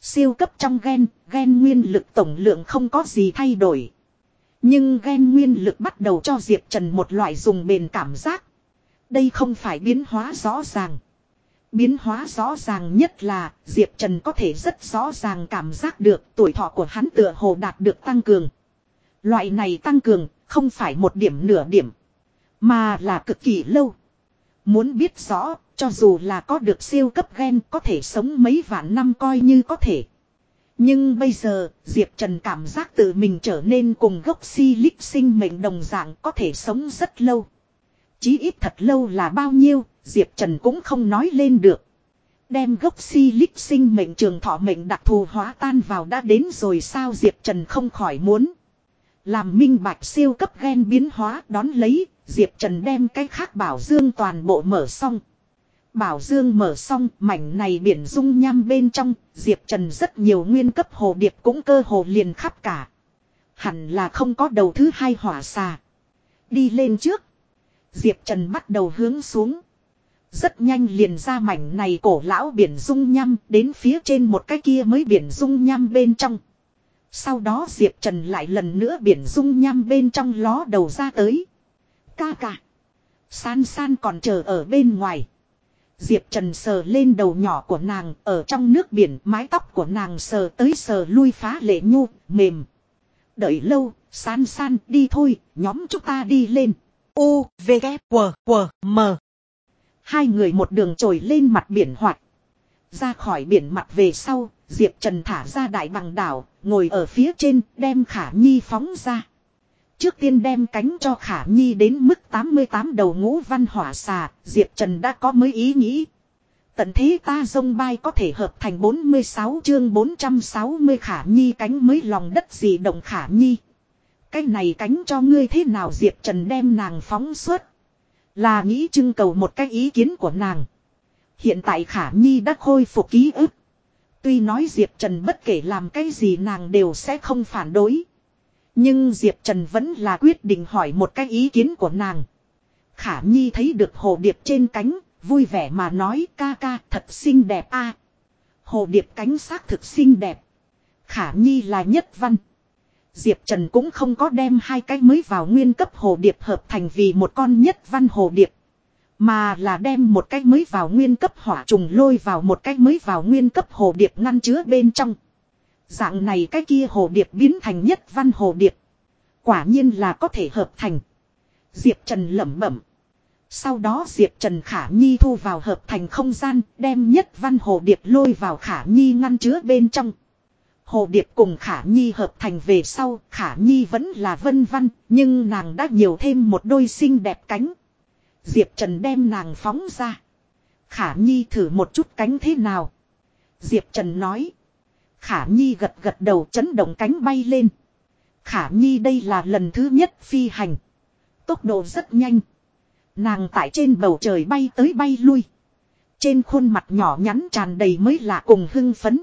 Siêu cấp trong gen, gen nguyên lực tổng lượng không có gì thay đổi. Nhưng gen nguyên lực bắt đầu cho Diệp Trần một loại dùng bền cảm giác. Đây không phải biến hóa rõ ràng. Biến hóa rõ ràng nhất là Diệp Trần có thể rất rõ ràng cảm giác được tuổi thọ của hắn tựa hồ đạt được tăng cường. Loại này tăng cường không phải một điểm nửa điểm. Mà là cực kỳ lâu. Muốn biết rõ, cho dù là có được siêu cấp gen có thể sống mấy vạn năm coi như có thể. Nhưng bây giờ, Diệp Trần cảm giác tự mình trở nên cùng gốc si lích sinh mệnh đồng dạng có thể sống rất lâu. Chí ít thật lâu là bao nhiêu, Diệp Trần cũng không nói lên được. Đem gốc si lích sinh mệnh trường thọ mệnh đặc thù hóa tan vào đã đến rồi sao Diệp Trần không khỏi muốn. Làm minh bạch siêu cấp gen biến hóa đón lấy, Diệp Trần đem cái khác bảo dương toàn bộ mở xong. Bảo dương mở xong, mảnh này biển dung nham bên trong, Diệp Trần rất nhiều nguyên cấp hồ điệp cũng cơ hồ liền khắp cả. Hẳn là không có đầu thứ hai hỏa xà. Đi lên trước. Diệp Trần bắt đầu hướng xuống. Rất nhanh liền ra mảnh này cổ lão biển dung nhăm đến phía trên một cái kia mới biển dung nhăm bên trong. Sau đó Diệp Trần lại lần nữa biển dung nhăm bên trong ló đầu ra tới. Ca ca. San san còn chờ ở bên ngoài. Diệp Trần sờ lên đầu nhỏ của nàng ở trong nước biển mái tóc của nàng sờ tới sờ lui phá lệ nhu, mềm. Đợi lâu, san san đi thôi, nhóm chúng ta đi lên. U, V, K, W, W, M. Hai người một đường trồi lên mặt biển hoạt. Ra khỏi biển mặt về sau, Diệp Trần thả ra đại bằng đảo, ngồi ở phía trên, đem khả nhi phóng ra. Trước tiên đem cánh cho khả nhi đến mức 88 đầu ngũ văn hỏa xà, Diệp Trần đã có mới ý nghĩ. Tận thế ta dông bay có thể hợp thành 46 chương 460 khả nhi cánh mới lòng đất gì động khả nhi. Cái này cánh cho ngươi thế nào Diệp Trần đem nàng phóng suốt. Là nghĩ trưng cầu một cái ý kiến của nàng. Hiện tại khả nhi đã khôi phục ký ức. Tuy nói Diệp Trần bất kể làm cái gì nàng đều sẽ không phản đối. Nhưng Diệp Trần vẫn là quyết định hỏi một cái ý kiến của nàng. Khả Nhi thấy được hồ điệp trên cánh, vui vẻ mà nói ca ca thật xinh đẹp a. Hồ điệp cánh xác thực xinh đẹp. Khả Nhi là nhất văn. Diệp Trần cũng không có đem hai cái mới vào nguyên cấp hồ điệp hợp thành vì một con nhất văn hồ điệp. Mà là đem một cái mới vào nguyên cấp hỏa trùng lôi vào một cái mới vào nguyên cấp hồ điệp ngăn chứa bên trong. Dạng này cái kia hồ điệp biến thành nhất văn hồ điệp. Quả nhiên là có thể hợp thành. Diệp Trần lẩm bẩm. Sau đó Diệp Trần Khả Nhi thu vào hợp thành không gian, đem nhất văn hồ điệp lôi vào Khả Nhi ngăn chứa bên trong. Hồ điệp cùng Khả Nhi hợp thành về sau, Khả Nhi vẫn là vân văn, nhưng nàng đã nhiều thêm một đôi xinh đẹp cánh. Diệp Trần đem nàng phóng ra. Khả Nhi thử một chút cánh thế nào. Diệp Trần nói. Khả Nhi gật gật đầu chấn động cánh bay lên. Khả Nhi đây là lần thứ nhất phi hành. Tốc độ rất nhanh. Nàng tại trên bầu trời bay tới bay lui. Trên khuôn mặt nhỏ nhắn tràn đầy mới lạ cùng hưng phấn.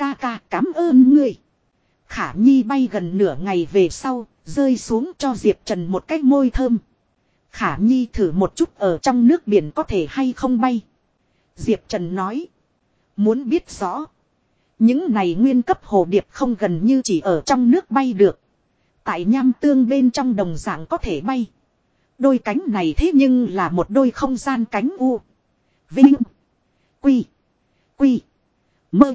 Ca ca cảm ơn ngươi. Khả Nhi bay gần nửa ngày về sau, rơi xuống cho Diệp Trần một cái môi thơm. Khả Nhi thử một chút ở trong nước biển có thể hay không bay. Diệp Trần nói. Muốn biết rõ. Những này nguyên cấp hồ điệp không gần như chỉ ở trong nước bay được. Tại nham tương bên trong đồng dạng có thể bay. Đôi cánh này thế nhưng là một đôi không gian cánh u. Vinh. Quy. Quy. Mơ.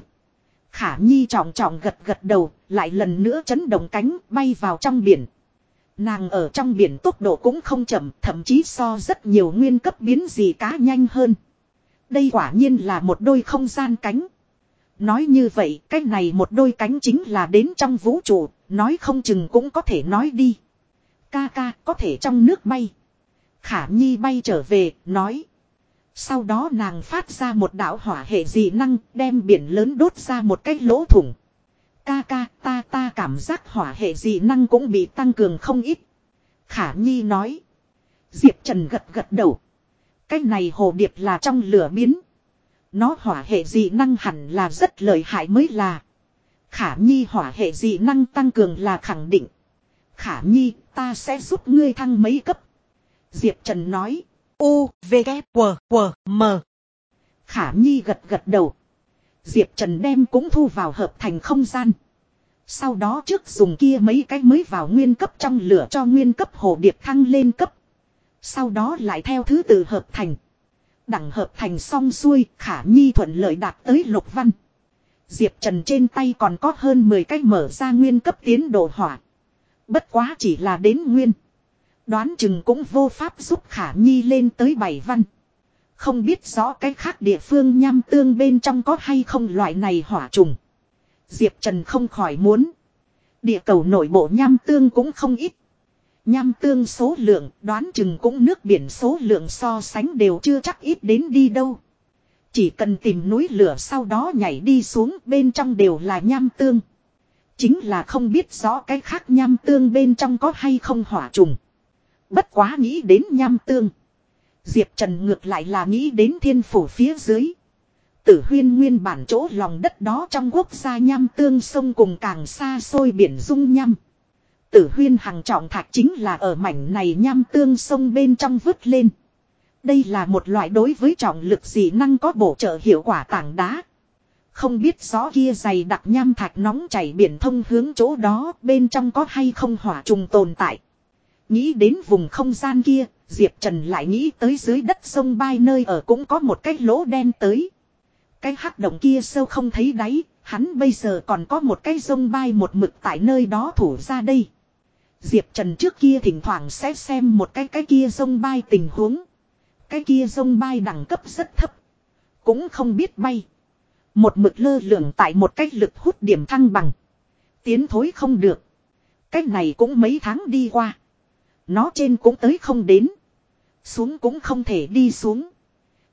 Khả Nhi trọng trọng gật gật đầu, lại lần nữa chấn động cánh bay vào trong biển. Nàng ở trong biển tốc độ cũng không chậm, thậm chí so rất nhiều nguyên cấp biến gì cá nhanh hơn. Đây quả nhiên là một đôi không gian cánh. Nói như vậy, cái này một đôi cánh chính là đến trong vũ trụ, nói không chừng cũng có thể nói đi. Ca ca, có thể trong nước bay. Khả Nhi bay trở về, nói. Sau đó nàng phát ra một đạo hỏa hệ dị năng, đem biển lớn đốt ra một cái lỗ thủng. Ca ca, ta ta cảm giác hỏa hệ dị năng cũng bị tăng cường không ít. Khả Nhi nói. Diệp Trần gật gật đầu. Cái này hồ điệp là trong lửa biến. Nó hỏa hệ dị năng hẳn là rất lợi hại mới là. Khả Nhi hỏa hệ dị năng tăng cường là khẳng định. Khả Nhi, ta sẽ giúp ngươi thăng mấy cấp. Diệp Trần nói. U, V, K, W, W, M. Khả Nhi gật gật đầu. Diệp Trần đem cũng thu vào hợp thành không gian. Sau đó trước dùng kia mấy cái mới vào nguyên cấp trong lửa cho nguyên cấp hồ điệp thăng lên cấp. Sau đó lại theo thứ tự hợp thành. Đẳng hợp thành xong xuôi, khả nhi thuận lợi đạt tới lục văn. Diệp Trần trên tay còn có hơn 10 cách mở ra nguyên cấp tiến độ hỏa. Bất quá chỉ là đến nguyên. Đoán chừng cũng vô pháp giúp khả nhi lên tới bảy văn. Không biết rõ cái khác địa phương nham tương bên trong có hay không loại này hỏa trùng. Diệp Trần không khỏi muốn. Địa cầu nội bộ nham tương cũng không ít. Nham tương số lượng, đoán chừng cũng nước biển số lượng so sánh đều chưa chắc ít đến đi đâu. Chỉ cần tìm núi lửa sau đó nhảy đi xuống bên trong đều là nham tương. Chính là không biết rõ cái khác nham tương bên trong có hay không hỏa trùng. Bất quá nghĩ đến nham tương. Diệp Trần ngược lại là nghĩ đến thiên phủ phía dưới. Tử huyên nguyên bản chỗ lòng đất đó trong quốc gia nham tương sông cùng càng xa xôi biển dung nham. Tử huyên hàng trọng thạch chính là ở mảnh này nham tương sông bên trong vứt lên. Đây là một loại đối với trọng lực dị năng có bổ trợ hiệu quả tảng đá. Không biết rõ kia dày đặc nham thạch nóng chảy biển thông hướng chỗ đó bên trong có hay không hỏa trùng tồn tại. Nghĩ đến vùng không gian kia, Diệp Trần lại nghĩ tới dưới đất sông bay nơi ở cũng có một cái lỗ đen tới. Cái hắc động kia sâu không thấy đáy, hắn bây giờ còn có một cái sông bay một mực tại nơi đó thủ ra đây. Diệp Trần trước kia thỉnh thoảng sẽ xem một cái cái kia sông bay tình huống. Cái kia sông bay đẳng cấp rất thấp. Cũng không biết bay. Một mực lơ lửng tại một cách lực hút điểm thăng bằng. Tiến thối không được. Cách này cũng mấy tháng đi qua. Nó trên cũng tới không đến. Xuống cũng không thể đi xuống.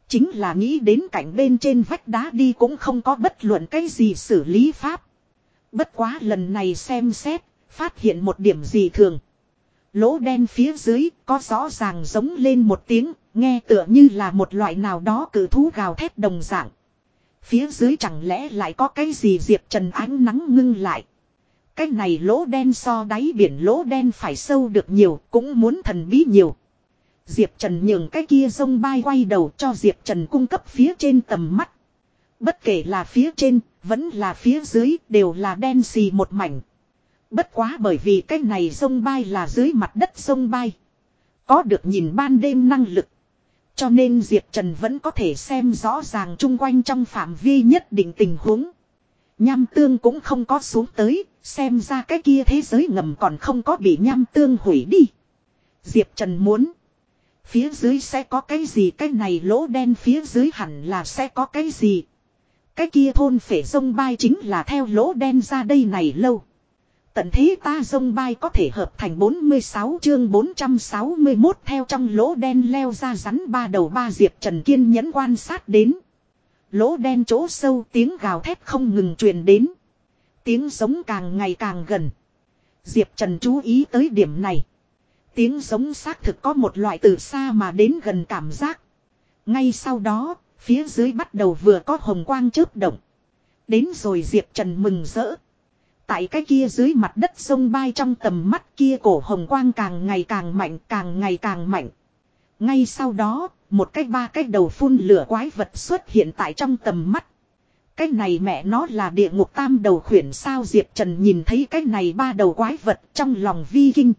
Chính là nghĩ đến cảnh bên trên vách đá đi cũng không có bất luận cái gì xử lý pháp. Bất quá lần này xem xét, phát hiện một điểm gì thường. Lỗ đen phía dưới có rõ ràng giống lên một tiếng, nghe tựa như là một loại nào đó cử thú gào thét đồng dạng. Phía dưới chẳng lẽ lại có cái gì Diệp Trần ánh nắng ngưng lại. Cái này lỗ đen so đáy biển lỗ đen phải sâu được nhiều, cũng muốn thần bí nhiều. Diệp Trần nhường cái kia sông bay quay đầu cho Diệp Trần cung cấp phía trên tầm mắt. Bất kể là phía trên, vẫn là phía dưới, đều là đen xì một mảnh. Bất quá bởi vì cái này sông bay là dưới mặt đất sông bay. Có được nhìn ban đêm năng lực. Cho nên Diệp Trần vẫn có thể xem rõ ràng chung quanh trong phạm vi nhất định tình huống. Nham tương cũng không có xuống tới, xem ra cái kia thế giới ngầm còn không có bị nham tương hủy đi. Diệp Trần muốn. Phía dưới sẽ có cái gì cái này lỗ đen phía dưới hẳn là sẽ có cái gì. Cái kia thôn phể sông bay chính là theo lỗ đen ra đây này lâu. Tận thế ta sông bay có thể hợp thành 46 chương 461 theo trong lỗ đen leo ra rắn ba đầu ba diệp trần kiên nhẫn quan sát đến. Lỗ đen chỗ sâu tiếng gào thét không ngừng truyền đến. Tiếng giống càng ngày càng gần. Diệp Trần chú ý tới điểm này. Tiếng giống xác thực có một loại từ xa mà đến gần cảm giác. Ngay sau đó, phía dưới bắt đầu vừa có hồng quang chớp động. Đến rồi Diệp Trần mừng rỡ. Tại cái kia dưới mặt đất sông bay trong tầm mắt kia cổ hồng quang càng ngày càng mạnh càng ngày càng mạnh. Ngay sau đó, một cái ba cái đầu phun lửa quái vật xuất hiện tại trong tầm mắt. Cái này mẹ nó là địa ngục tam đầu khuyển sao Diệp Trần nhìn thấy cái này ba đầu quái vật trong lòng vi kinh.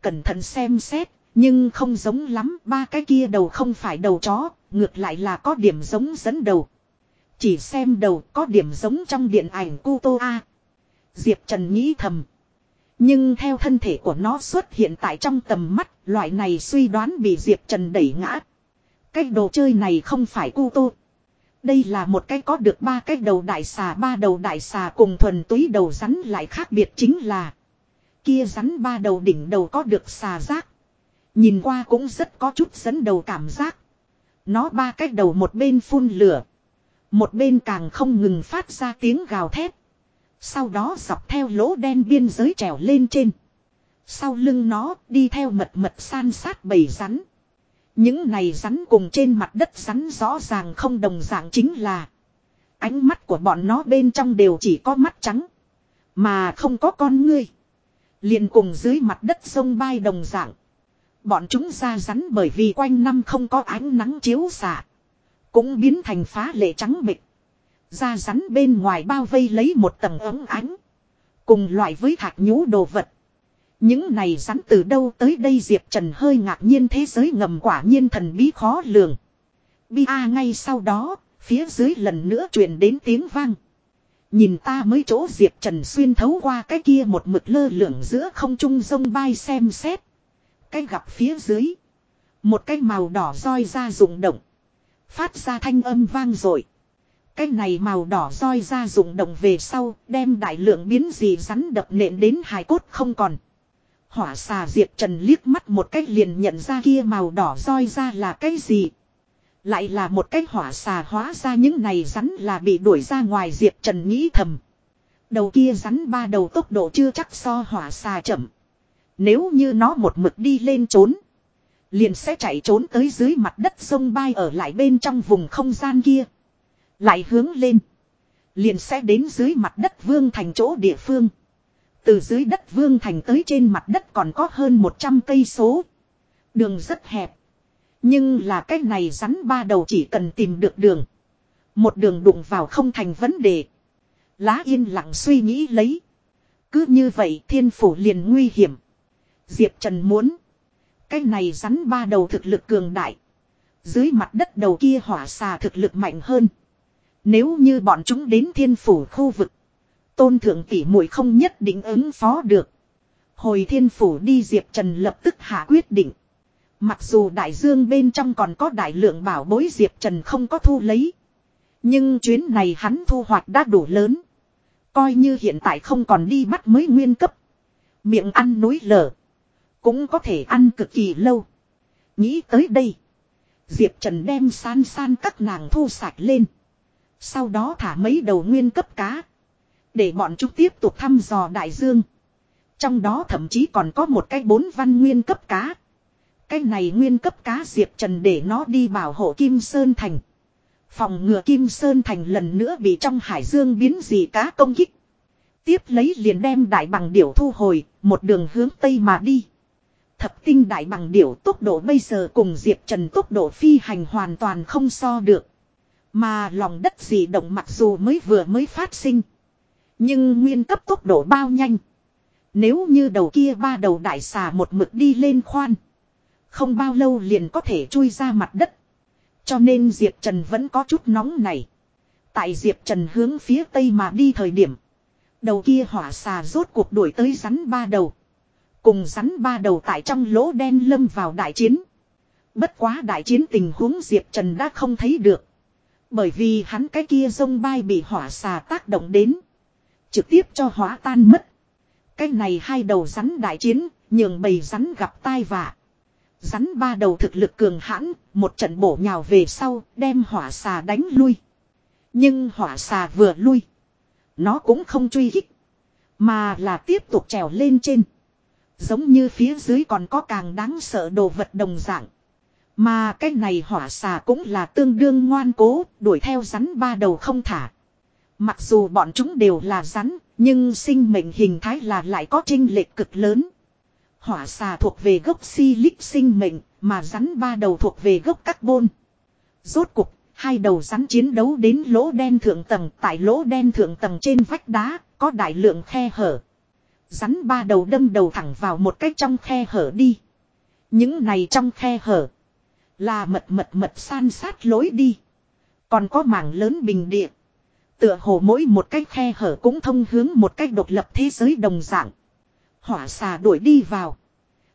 Cẩn thận xem xét, nhưng không giống lắm, ba cái kia đầu không phải đầu chó, ngược lại là có điểm giống dẫn đầu. Chỉ xem đầu có điểm giống trong điện ảnh Kuto A. Diệp Trần nghĩ thầm. Nhưng theo thân thể của nó xuất hiện tại trong tầm mắt, loại này suy đoán bị Diệp Trần đẩy ngã. Cái đồ chơi này không phải Kuto. Đây là một cái có được ba cái đầu đại xà, ba đầu đại xà cùng thuần túy đầu rắn lại khác biệt chính là, kia rắn ba đầu đỉnh đầu có được xà giác. Nhìn qua cũng rất có chút dẫn đầu cảm giác. Nó ba cái đầu một bên phun lửa. Một bên càng không ngừng phát ra tiếng gào thét. Sau đó dọc theo lỗ đen biên giới trèo lên trên. Sau lưng nó đi theo mật mật san sát bầy rắn. Những này rắn cùng trên mặt đất rắn rõ ràng không đồng dạng chính là. Ánh mắt của bọn nó bên trong đều chỉ có mắt trắng. Mà không có con ngươi. liền cùng dưới mặt đất sông bay đồng dạng. Bọn chúng ra rắn bởi vì quanh năm không có ánh nắng chiếu xạ. Cũng biến thành phá lệ trắng bịch. Da rắn bên ngoài bao vây lấy một tầng ấm ánh. Cùng loại với thạch nhũ đồ vật. Những này rắn từ đâu tới đây Diệp Trần hơi ngạc nhiên thế giới ngầm quả nhiên thần bí khó lường. Bi a ngay sau đó, phía dưới lần nữa truyền đến tiếng vang. Nhìn ta mới chỗ Diệp Trần xuyên thấu qua cái kia một mực lơ lửng giữa không trung sông bay xem xét. Cái gặp phía dưới. Một cái màu đỏ roi ra rụng động. Phát ra thanh âm vang rồi. Cái này màu đỏ roi ra rụng động về sau, đem đại lượng biến gì rắn đập nện đến hài cốt không còn. Hỏa xà Diệp Trần liếc mắt một cách liền nhận ra kia màu đỏ roi ra là cái gì. Lại là một cái hỏa xà hóa ra những này rắn là bị đuổi ra ngoài Diệp Trần nghĩ thầm. Đầu kia rắn ba đầu tốc độ chưa chắc so hỏa xà chậm. Nếu như nó một mực đi lên trốn. Liền sẽ chạy trốn tới dưới mặt đất sông bay ở lại bên trong vùng không gian kia. Lại hướng lên. Liền sẽ đến dưới mặt đất vương thành chỗ địa phương. Từ dưới đất vương thành tới trên mặt đất còn có hơn 100 cây số. Đường rất hẹp. Nhưng là cách này rắn ba đầu chỉ cần tìm được đường. Một đường đụng vào không thành vấn đề. Lá yên lặng suy nghĩ lấy. Cứ như vậy thiên phủ liền nguy hiểm. Diệp Trần muốn. Cái này rắn ba đầu thực lực cường đại. Dưới mặt đất đầu kia hỏa xà thực lực mạnh hơn. Nếu như bọn chúng đến thiên phủ khu vực. Tôn thượng tỷ muội không nhất định ứng phó được. Hồi thiên phủ đi Diệp Trần lập tức hạ quyết định. Mặc dù đại dương bên trong còn có đại lượng bảo bối Diệp Trần không có thu lấy. Nhưng chuyến này hắn thu hoạch đã đủ lớn. Coi như hiện tại không còn đi bắt mới nguyên cấp. Miệng ăn núi lở. Cũng có thể ăn cực kỳ lâu. Nghĩ tới đây. Diệp Trần đem san san các nàng thu sạch lên. Sau đó thả mấy đầu nguyên cấp cá. Để bọn chúng tiếp tục thăm dò đại dương. Trong đó thậm chí còn có một cái bốn văn nguyên cấp cá. Cái này nguyên cấp cá Diệp Trần để nó đi bảo hộ Kim Sơn Thành. Phòng ngừa Kim Sơn Thành lần nữa bị trong hải dương biến gì cá công kích. Tiếp lấy liền đem đại bằng điểu thu hồi, một đường hướng Tây mà đi. Thập tinh đại bằng điểu tốc độ bây giờ cùng Diệp Trần tốc độ phi hành hoàn toàn không so được. Mà lòng đất dị động mặc dù mới vừa mới phát sinh. Nhưng nguyên cấp tốc độ bao nhanh. Nếu như đầu kia ba đầu đại xà một mực đi lên khoan. Không bao lâu liền có thể chui ra mặt đất. Cho nên Diệp Trần vẫn có chút nóng này. Tại Diệp Trần hướng phía tây mà đi thời điểm. Đầu kia hỏa xà rốt cuộc đuổi tới rắn ba đầu. Cùng rắn ba đầu tại trong lỗ đen lâm vào đại chiến. Bất quá đại chiến tình huống Diệp Trần đã không thấy được. Bởi vì hắn cái kia sông bay bị hỏa xà tác động đến. Trực tiếp cho hóa tan mất. Cái này hai đầu rắn đại chiến, nhường bầy rắn gặp tai vạ. Rắn ba đầu thực lực cường hãn, một trận bổ nhào về sau, đem hỏa xà đánh lui. Nhưng hỏa xà vừa lui. Nó cũng không truy hích. Mà là tiếp tục trèo lên trên. Giống như phía dưới còn có càng đáng sợ đồ vật đồng dạng. Mà cái này hỏa xà cũng là tương đương ngoan cố, đuổi theo rắn ba đầu không thả. Mặc dù bọn chúng đều là rắn, nhưng sinh mệnh hình thái là lại có trinh lệch cực lớn. Hỏa xà thuộc về gốc silic sinh mệnh, mà rắn ba đầu thuộc về gốc carbon. Rốt cục, hai đầu rắn chiến đấu đến lỗ đen thượng tầng, tại lỗ đen thượng tầng trên vách đá, có đại lượng khe hở. Rắn ba đầu đâm đầu thẳng vào một cách trong khe hở đi. Những này trong khe hở, là mật mật mật san sát lối đi. Còn có mảng lớn bình địa. Tựa hồ mỗi một cái khe hở cũng thông hướng một cách độc lập thế giới đồng dạng. Hỏa xà đuổi đi vào.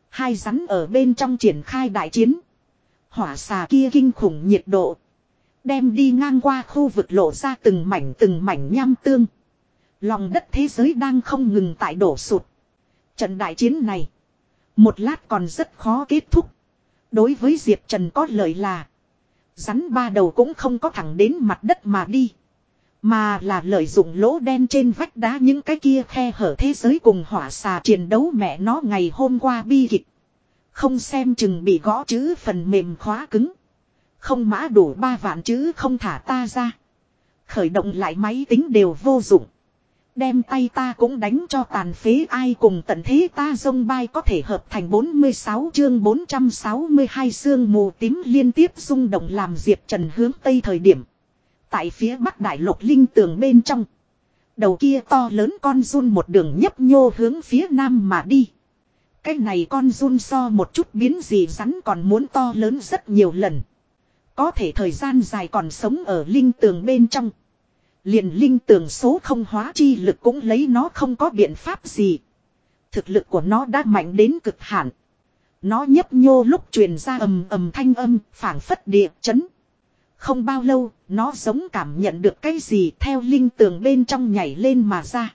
Hai rắn ở bên trong triển khai đại chiến. Hỏa xà kia kinh khủng nhiệt độ. Đem đi ngang qua khu vực lộ ra từng mảnh từng mảnh nham tương. Lòng đất thế giới đang không ngừng tại đổ sụt. Trận đại chiến này. Một lát còn rất khó kết thúc. Đối với Diệp Trần có lợi là. Rắn ba đầu cũng không có thẳng đến mặt đất mà đi. Mà là lợi dụng lỗ đen trên vách đá những cái kia khe hở thế giới cùng hỏa xà chiến đấu mẹ nó ngày hôm qua bi kịch. Không xem chừng bị gõ chữ phần mềm khóa cứng. Không mã đủ ba vạn chữ không thả ta ra. Khởi động lại máy tính đều vô dụng. Đem tay ta cũng đánh cho tàn phế ai cùng tận thế ta dông bay có thể hợp thành 46 chương 462 xương mù tím liên tiếp rung động làm Diệp Trần hướng Tây thời điểm. Tại phía bắc đại lục linh tường bên trong. Đầu kia to lớn con run một đường nhấp nhô hướng phía nam mà đi. Cái này con run so một chút biến gì rắn còn muốn to lớn rất nhiều lần. Có thể thời gian dài còn sống ở linh tường bên trong. Liền linh tường số không hóa chi lực cũng lấy nó không có biện pháp gì. Thực lực của nó đã mạnh đến cực hạn. Nó nhấp nhô lúc truyền ra ầm ầm thanh âm, phảng phất địa chấn. Không bao lâu, nó giống cảm nhận được cái gì theo linh tường bên trong nhảy lên mà ra.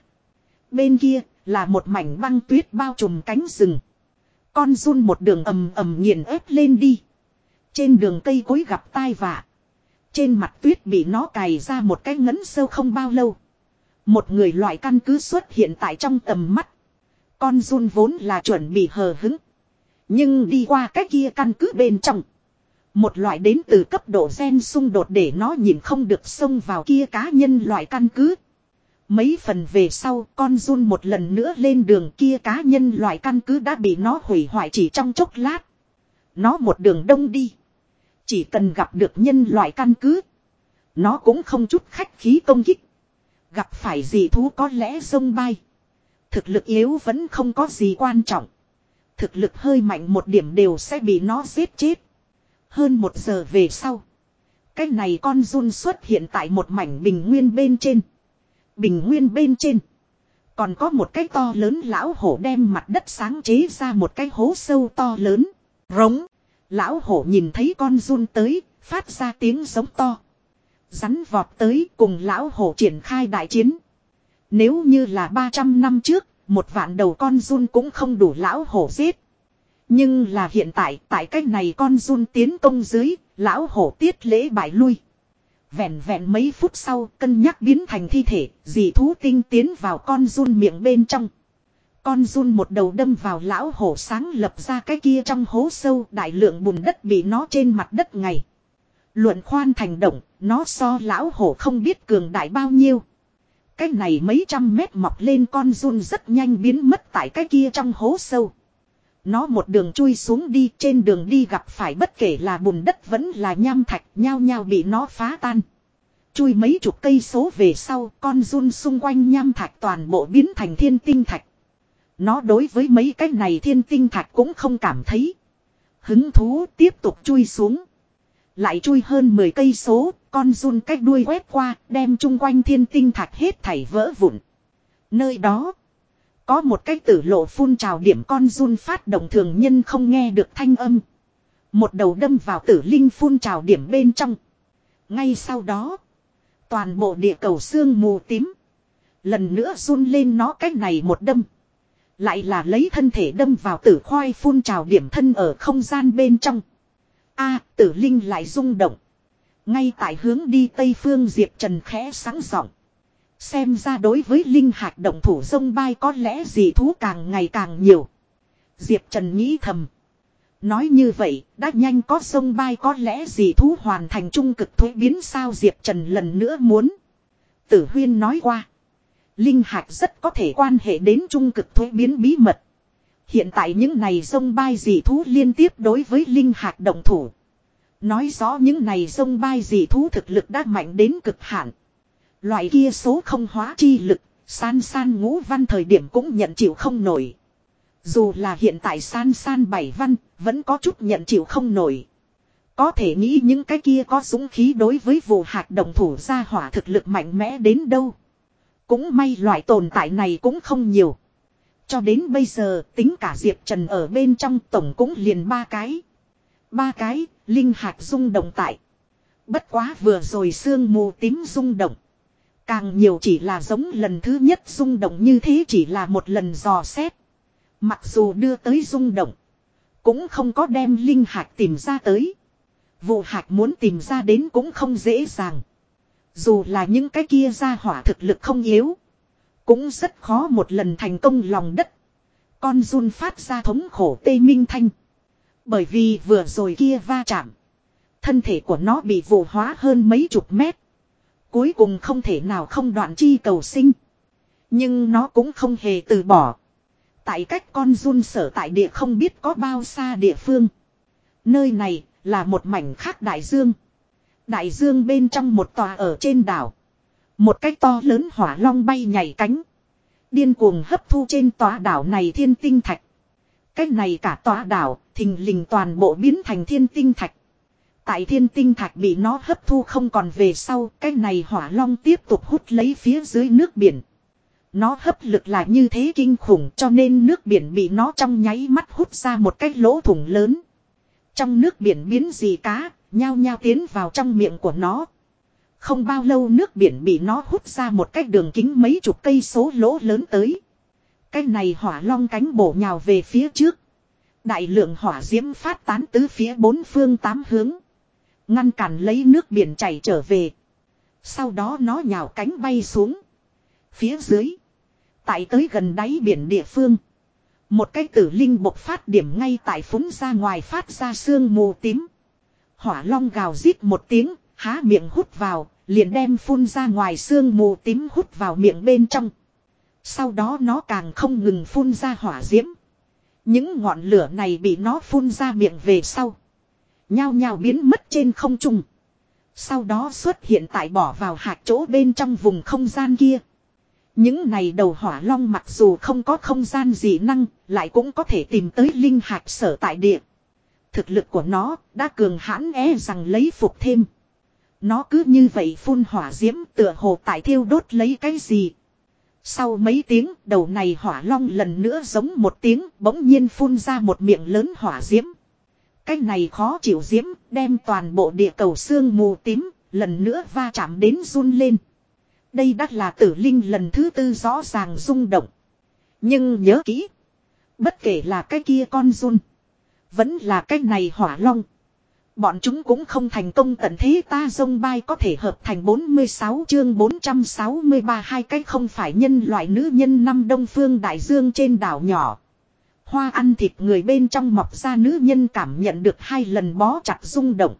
Bên kia, là một mảnh băng tuyết bao trùm cánh rừng. Con run một đường ầm ầm nghiền ép lên đi. Trên đường cây cối gặp tai vạ. Trên mặt tuyết bị nó cày ra một cái ngấn sâu không bao lâu. Một người loại căn cứ xuất hiện tại trong tầm mắt. Con run vốn là chuẩn bị hờ hứng. Nhưng đi qua cái kia căn cứ bên trong. Một loại đến từ cấp độ gen xung đột để nó nhìn không được xông vào kia cá nhân loại căn cứ. Mấy phần về sau, con run một lần nữa lên đường kia cá nhân loại căn cứ đã bị nó hủy hoại chỉ trong chốc lát. Nó một đường đông đi. Chỉ cần gặp được nhân loại căn cứ. Nó cũng không chút khách khí công kích. Gặp phải gì thú có lẽ sông bay. Thực lực yếu vẫn không có gì quan trọng. Thực lực hơi mạnh một điểm đều sẽ bị nó giết chết. Hơn một giờ về sau. Cái này con run xuất hiện tại một mảnh bình nguyên bên trên. Bình nguyên bên trên. Còn có một cái to lớn lão hổ đem mặt đất sáng chế ra một cái hố sâu to lớn. Rống. Lão hổ nhìn thấy con run tới, phát ra tiếng giống to. Rắn vọt tới cùng lão hổ triển khai đại chiến. Nếu như là 300 năm trước, một vạn đầu con run cũng không đủ lão hổ giết. Nhưng là hiện tại, tại cách này con run tiến công dưới, lão hổ tiết lễ bại lui. Vẹn vẹn mấy phút sau, cân nhắc biến thành thi thể, dì thú tinh tiến vào con run miệng bên trong. Con run một đầu đâm vào lão hổ sáng lập ra cái kia trong hố sâu đại lượng bùn đất bị nó trên mặt đất ngày. Luận khoan thành động, nó so lão hổ không biết cường đại bao nhiêu. Cái này mấy trăm mét mọc lên con run rất nhanh biến mất tại cái kia trong hố sâu. Nó một đường chui xuống đi trên đường đi gặp phải bất kể là bùn đất vẫn là nham thạch nhao nhao bị nó phá tan. Chui mấy chục cây số về sau con run xung quanh nham thạch toàn bộ biến thành thiên tinh thạch. Nó đối với mấy cái này thiên tinh thạch cũng không cảm thấy. Hứng thú tiếp tục chui xuống. Lại chui hơn 10 cây số, con run cách đuôi quét qua, đem chung quanh thiên tinh thạch hết thảy vỡ vụn. Nơi đó, có một cái tử lộ phun trào điểm con run phát động thường nhân không nghe được thanh âm. Một đầu đâm vào tử linh phun trào điểm bên trong. Ngay sau đó, toàn bộ địa cầu xương mù tím. Lần nữa run lên nó cách này một đâm. Lại là lấy thân thể đâm vào tử khoai phun trào điểm thân ở không gian bên trong. A tử linh lại rung động. Ngay tại hướng đi Tây Phương Diệp Trần khẽ sáng giọng. Xem ra đối với linh hạt động thủ sông bay có lẽ gì thú càng ngày càng nhiều. Diệp Trần nghĩ thầm. Nói như vậy, đã nhanh có sông bay có lẽ gì thú hoàn thành trung cực thuế biến sao Diệp Trần lần nữa muốn. Tử Huyên nói qua. Linh hạt rất có thể quan hệ đến trung cực thuế biến bí mật. Hiện tại những này sông bay dị thú liên tiếp đối với linh hạt động thủ. Nói rõ những này sông bay dị thú thực lực đã mạnh đến cực hạn. Loại kia số không hóa chi lực, san san ngũ văn thời điểm cũng nhận chịu không nổi. Dù là hiện tại san san bảy văn, vẫn có chút nhận chịu không nổi. Có thể nghĩ những cái kia có dũng khí đối với vụ hạt đồng thủ ra hỏa thực lực mạnh mẽ đến đâu. Cũng may loại tồn tại này cũng không nhiều. Cho đến bây giờ tính cả Diệp Trần ở bên trong tổng cũng liền ba cái. Ba cái, linh hạt rung động tại. Bất quá vừa rồi sương mù tím rung động. Càng nhiều chỉ là giống lần thứ nhất rung động như thế chỉ là một lần dò xét. Mặc dù đưa tới rung động. Cũng không có đem linh hạch tìm ra tới. Vụ hạch muốn tìm ra đến cũng không dễ dàng. Dù là những cái kia ra hỏa thực lực không yếu. Cũng rất khó một lần thành công lòng đất. Con run phát ra thống khổ tê minh thanh. Bởi vì vừa rồi kia va chạm. Thân thể của nó bị vụ hóa hơn mấy chục mét. Cuối cùng không thể nào không đoạn chi cầu sinh. Nhưng nó cũng không hề từ bỏ. Tại cách con run sở tại địa không biết có bao xa địa phương. Nơi này là một mảnh khác đại dương. Đại dương bên trong một tòa ở trên đảo. Một cách to lớn hỏa long bay nhảy cánh. Điên cuồng hấp thu trên tòa đảo này thiên tinh thạch. Cách này cả tòa đảo, thình lình toàn bộ biến thành thiên tinh thạch. Tại thiên tinh thạch bị nó hấp thu không còn về sau, cái này hỏa long tiếp tục hút lấy phía dưới nước biển. Nó hấp lực là như thế kinh khủng cho nên nước biển bị nó trong nháy mắt hút ra một cái lỗ thủng lớn. Trong nước biển biến gì cá, nhao nhao tiến vào trong miệng của nó. Không bao lâu nước biển bị nó hút ra một cái đường kính mấy chục cây số lỗ lớn tới. Cái này hỏa long cánh bổ nhào về phía trước. Đại lượng hỏa diễm phát tán tứ phía bốn phương tám hướng. Ngăn cản lấy nước biển chảy trở về. Sau đó nó nhào cánh bay xuống. Phía dưới. Tại tới gần đáy biển địa phương. Một cái tử linh bộc phát điểm ngay tại phúng ra ngoài phát ra sương mù tím. Hỏa long gào rít một tiếng, há miệng hút vào, liền đem phun ra ngoài sương mù tím hút vào miệng bên trong. Sau đó nó càng không ngừng phun ra hỏa diễm. Những ngọn lửa này bị nó phun ra miệng về sau. Nhao nhao biến mất trên không trung. Sau đó xuất hiện tại bỏ vào hạt chỗ bên trong vùng không gian kia. Những này đầu hỏa long mặc dù không có không gian gì năng, lại cũng có thể tìm tới linh hạt sở tại địa. Thực lực của nó đã cường hãn é e rằng lấy phục thêm. Nó cứ như vậy phun hỏa diễm tựa hồ tại thiêu đốt lấy cái gì. Sau mấy tiếng đầu này hỏa long lần nữa giống một tiếng bỗng nhiên phun ra một miệng lớn hỏa diễm. Cái này khó chịu diễm, đem toàn bộ địa cầu xương mù tím, lần nữa va chạm đến run lên. Đây đắt là tử linh lần thứ tư rõ ràng rung động. Nhưng nhớ kỹ. Bất kể là cái kia con run. Vẫn là cái này hỏa long. Bọn chúng cũng không thành công tận thế ta dông bay có thể hợp thành 46 chương 463 hai cách không phải nhân loại nữ nhân năm đông phương đại dương trên đảo nhỏ. Hoa ăn thịt người bên trong mọc ra nữ nhân cảm nhận được hai lần bó chặt rung động.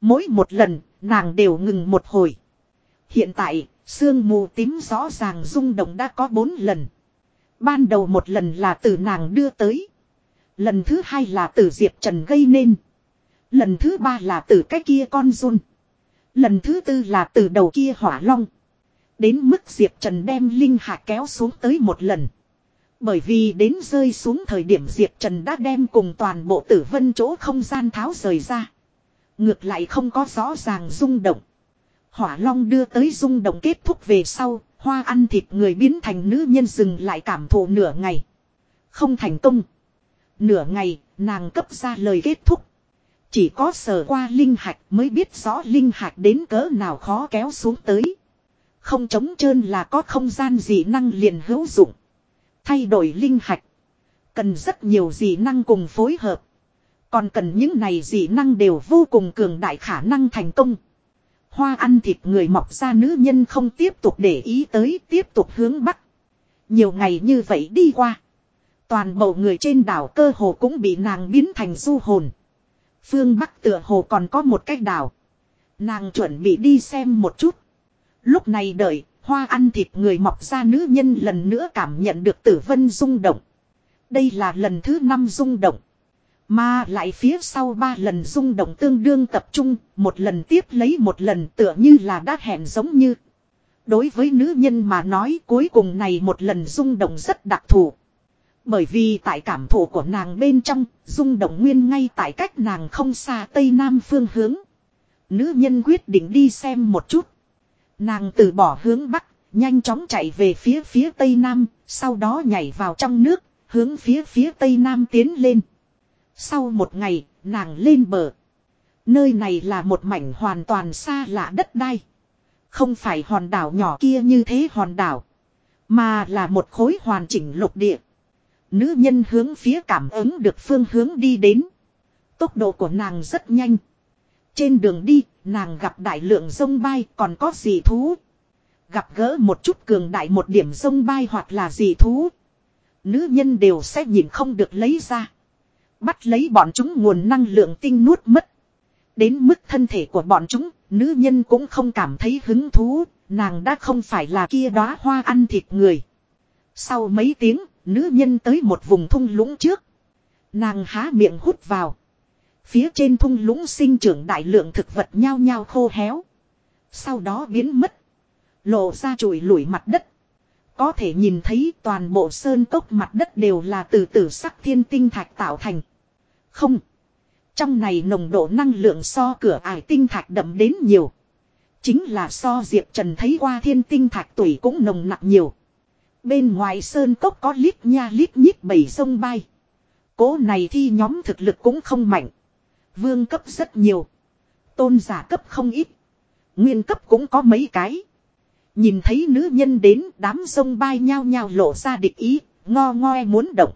Mỗi một lần, nàng đều ngừng một hồi. Hiện tại, sương mù tím rõ ràng rung động đã có bốn lần. Ban đầu một lần là từ nàng đưa tới. Lần thứ hai là từ Diệp Trần gây nên. Lần thứ ba là từ cái kia con run. Lần thứ tư là từ đầu kia hỏa long. Đến mức Diệp Trần đem Linh Hạ kéo xuống tới một lần. Bởi vì đến rơi xuống thời điểm Diệp Trần đã đem cùng toàn bộ tử vân chỗ không gian tháo rời ra. Ngược lại không có rõ ràng rung động. Hỏa Long đưa tới rung động kết thúc về sau, hoa ăn thịt người biến thành nữ nhân dừng lại cảm thụ nửa ngày. Không thành công. Nửa ngày, nàng cấp ra lời kết thúc. Chỉ có sờ qua linh hạch mới biết rõ linh hạch đến cỡ nào khó kéo xuống tới. Không chống trơn là có không gian gì năng liền hữu dụng. Thay đổi linh hạch. Cần rất nhiều dị năng cùng phối hợp. Còn cần những này dị năng đều vô cùng cường đại khả năng thành công. Hoa ăn thịt người mọc ra nữ nhân không tiếp tục để ý tới tiếp tục hướng bắc. Nhiều ngày như vậy đi qua. Toàn bộ người trên đảo cơ hồ cũng bị nàng biến thành du hồn. Phương Bắc tựa hồ còn có một cách đảo. Nàng chuẩn bị đi xem một chút. Lúc này đợi, hoa ăn thịt người mọc ra nữ nhân lần nữa cảm nhận được tử vân rung động. Đây là lần thứ năm rung động. Mà lại phía sau ba lần rung động tương đương tập trung, một lần tiếp lấy một lần tựa như là đã hẹn giống như. Đối với nữ nhân mà nói cuối cùng này một lần rung động rất đặc thù. Bởi vì tại cảm thụ của nàng bên trong, rung động nguyên ngay tại cách nàng không xa tây nam phương hướng. Nữ nhân quyết định đi xem một chút. Nàng từ bỏ hướng bắc, nhanh chóng chạy về phía phía tây nam, sau đó nhảy vào trong nước, hướng phía phía tây nam tiến lên. Sau một ngày, nàng lên bờ. Nơi này là một mảnh hoàn toàn xa lạ đất đai. Không phải hòn đảo nhỏ kia như thế hòn đảo. Mà là một khối hoàn chỉnh lục địa. Nữ nhân hướng phía cảm ứng được phương hướng đi đến. Tốc độ của nàng rất nhanh. Trên đường đi, nàng gặp đại lượng sông bay còn có gì thú. Gặp gỡ một chút cường đại một điểm sông bay hoặc là gì thú. Nữ nhân đều sẽ nhìn không được lấy ra. Bắt lấy bọn chúng nguồn năng lượng tinh nuốt mất. Đến mức thân thể của bọn chúng, nữ nhân cũng không cảm thấy hứng thú, nàng đã không phải là kia đóa hoa ăn thịt người. Sau mấy tiếng, nữ nhân tới một vùng thung lũng trước. Nàng há miệng hút vào. Phía trên thung lũng sinh trưởng đại lượng thực vật nhao nhao khô héo. Sau đó biến mất. Lộ ra chùi lủi mặt đất. Có thể nhìn thấy toàn bộ sơn cốc mặt đất đều là từ tử sắc thiên tinh thạch tạo thành. Không. Trong này nồng độ năng lượng so cửa ải tinh thạch đậm đến nhiều. Chính là so Diệp Trần thấy qua thiên tinh thạch tuổi cũng nồng nặng nhiều. Bên ngoài sơn cốc có lít nha lít nhít bảy sông bay. Cố này thi nhóm thực lực cũng không mạnh. Vương cấp rất nhiều. Tôn giả cấp không ít. Nguyên cấp cũng có mấy cái. Nhìn thấy nữ nhân đến đám sông bay nhao nhao lộ ra địch ý, ngo ngoe muốn động.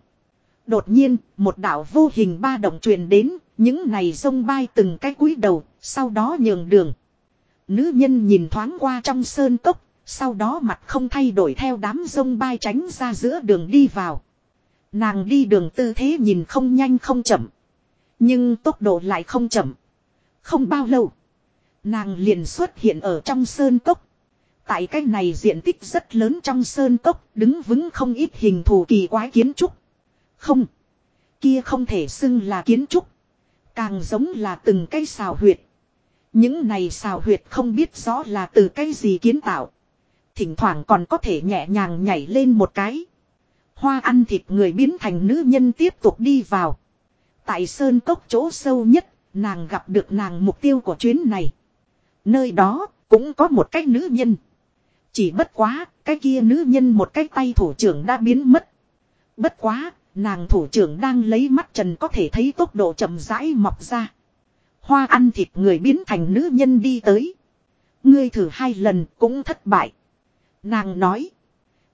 Đột nhiên, một đạo vô hình ba động truyền đến, những này sông bay từng cái cúi đầu, sau đó nhường đường. Nữ nhân nhìn thoáng qua trong sơn cốc, sau đó mặt không thay đổi theo đám sông bay tránh ra giữa đường đi vào. Nàng đi đường tư thế nhìn không nhanh không chậm. Nhưng tốc độ lại không chậm. Không bao lâu. Nàng liền xuất hiện ở trong sơn cốc. Tại cái này diện tích rất lớn trong sơn cốc, đứng vững không ít hình thù kỳ quái kiến trúc. Không. Kia không thể xưng là kiến trúc. Càng giống là từng cây xào huyệt. Những này xào huyệt không biết rõ là từ cái gì kiến tạo. Thỉnh thoảng còn có thể nhẹ nhàng nhảy lên một cái. Hoa ăn thịt người biến thành nữ nhân tiếp tục đi vào. Tại sơn cốc chỗ sâu nhất, nàng gặp được nàng mục tiêu của chuyến này. Nơi đó, cũng có một cái nữ nhân. Chỉ bất quá, cái kia nữ nhân một cái tay thủ trưởng đã biến mất. Bất quá, nàng thủ trưởng đang lấy mắt trần có thể thấy tốc độ chậm rãi mọc ra. Hoa ăn thịt người biến thành nữ nhân đi tới. Ngươi thử hai lần cũng thất bại. Nàng nói.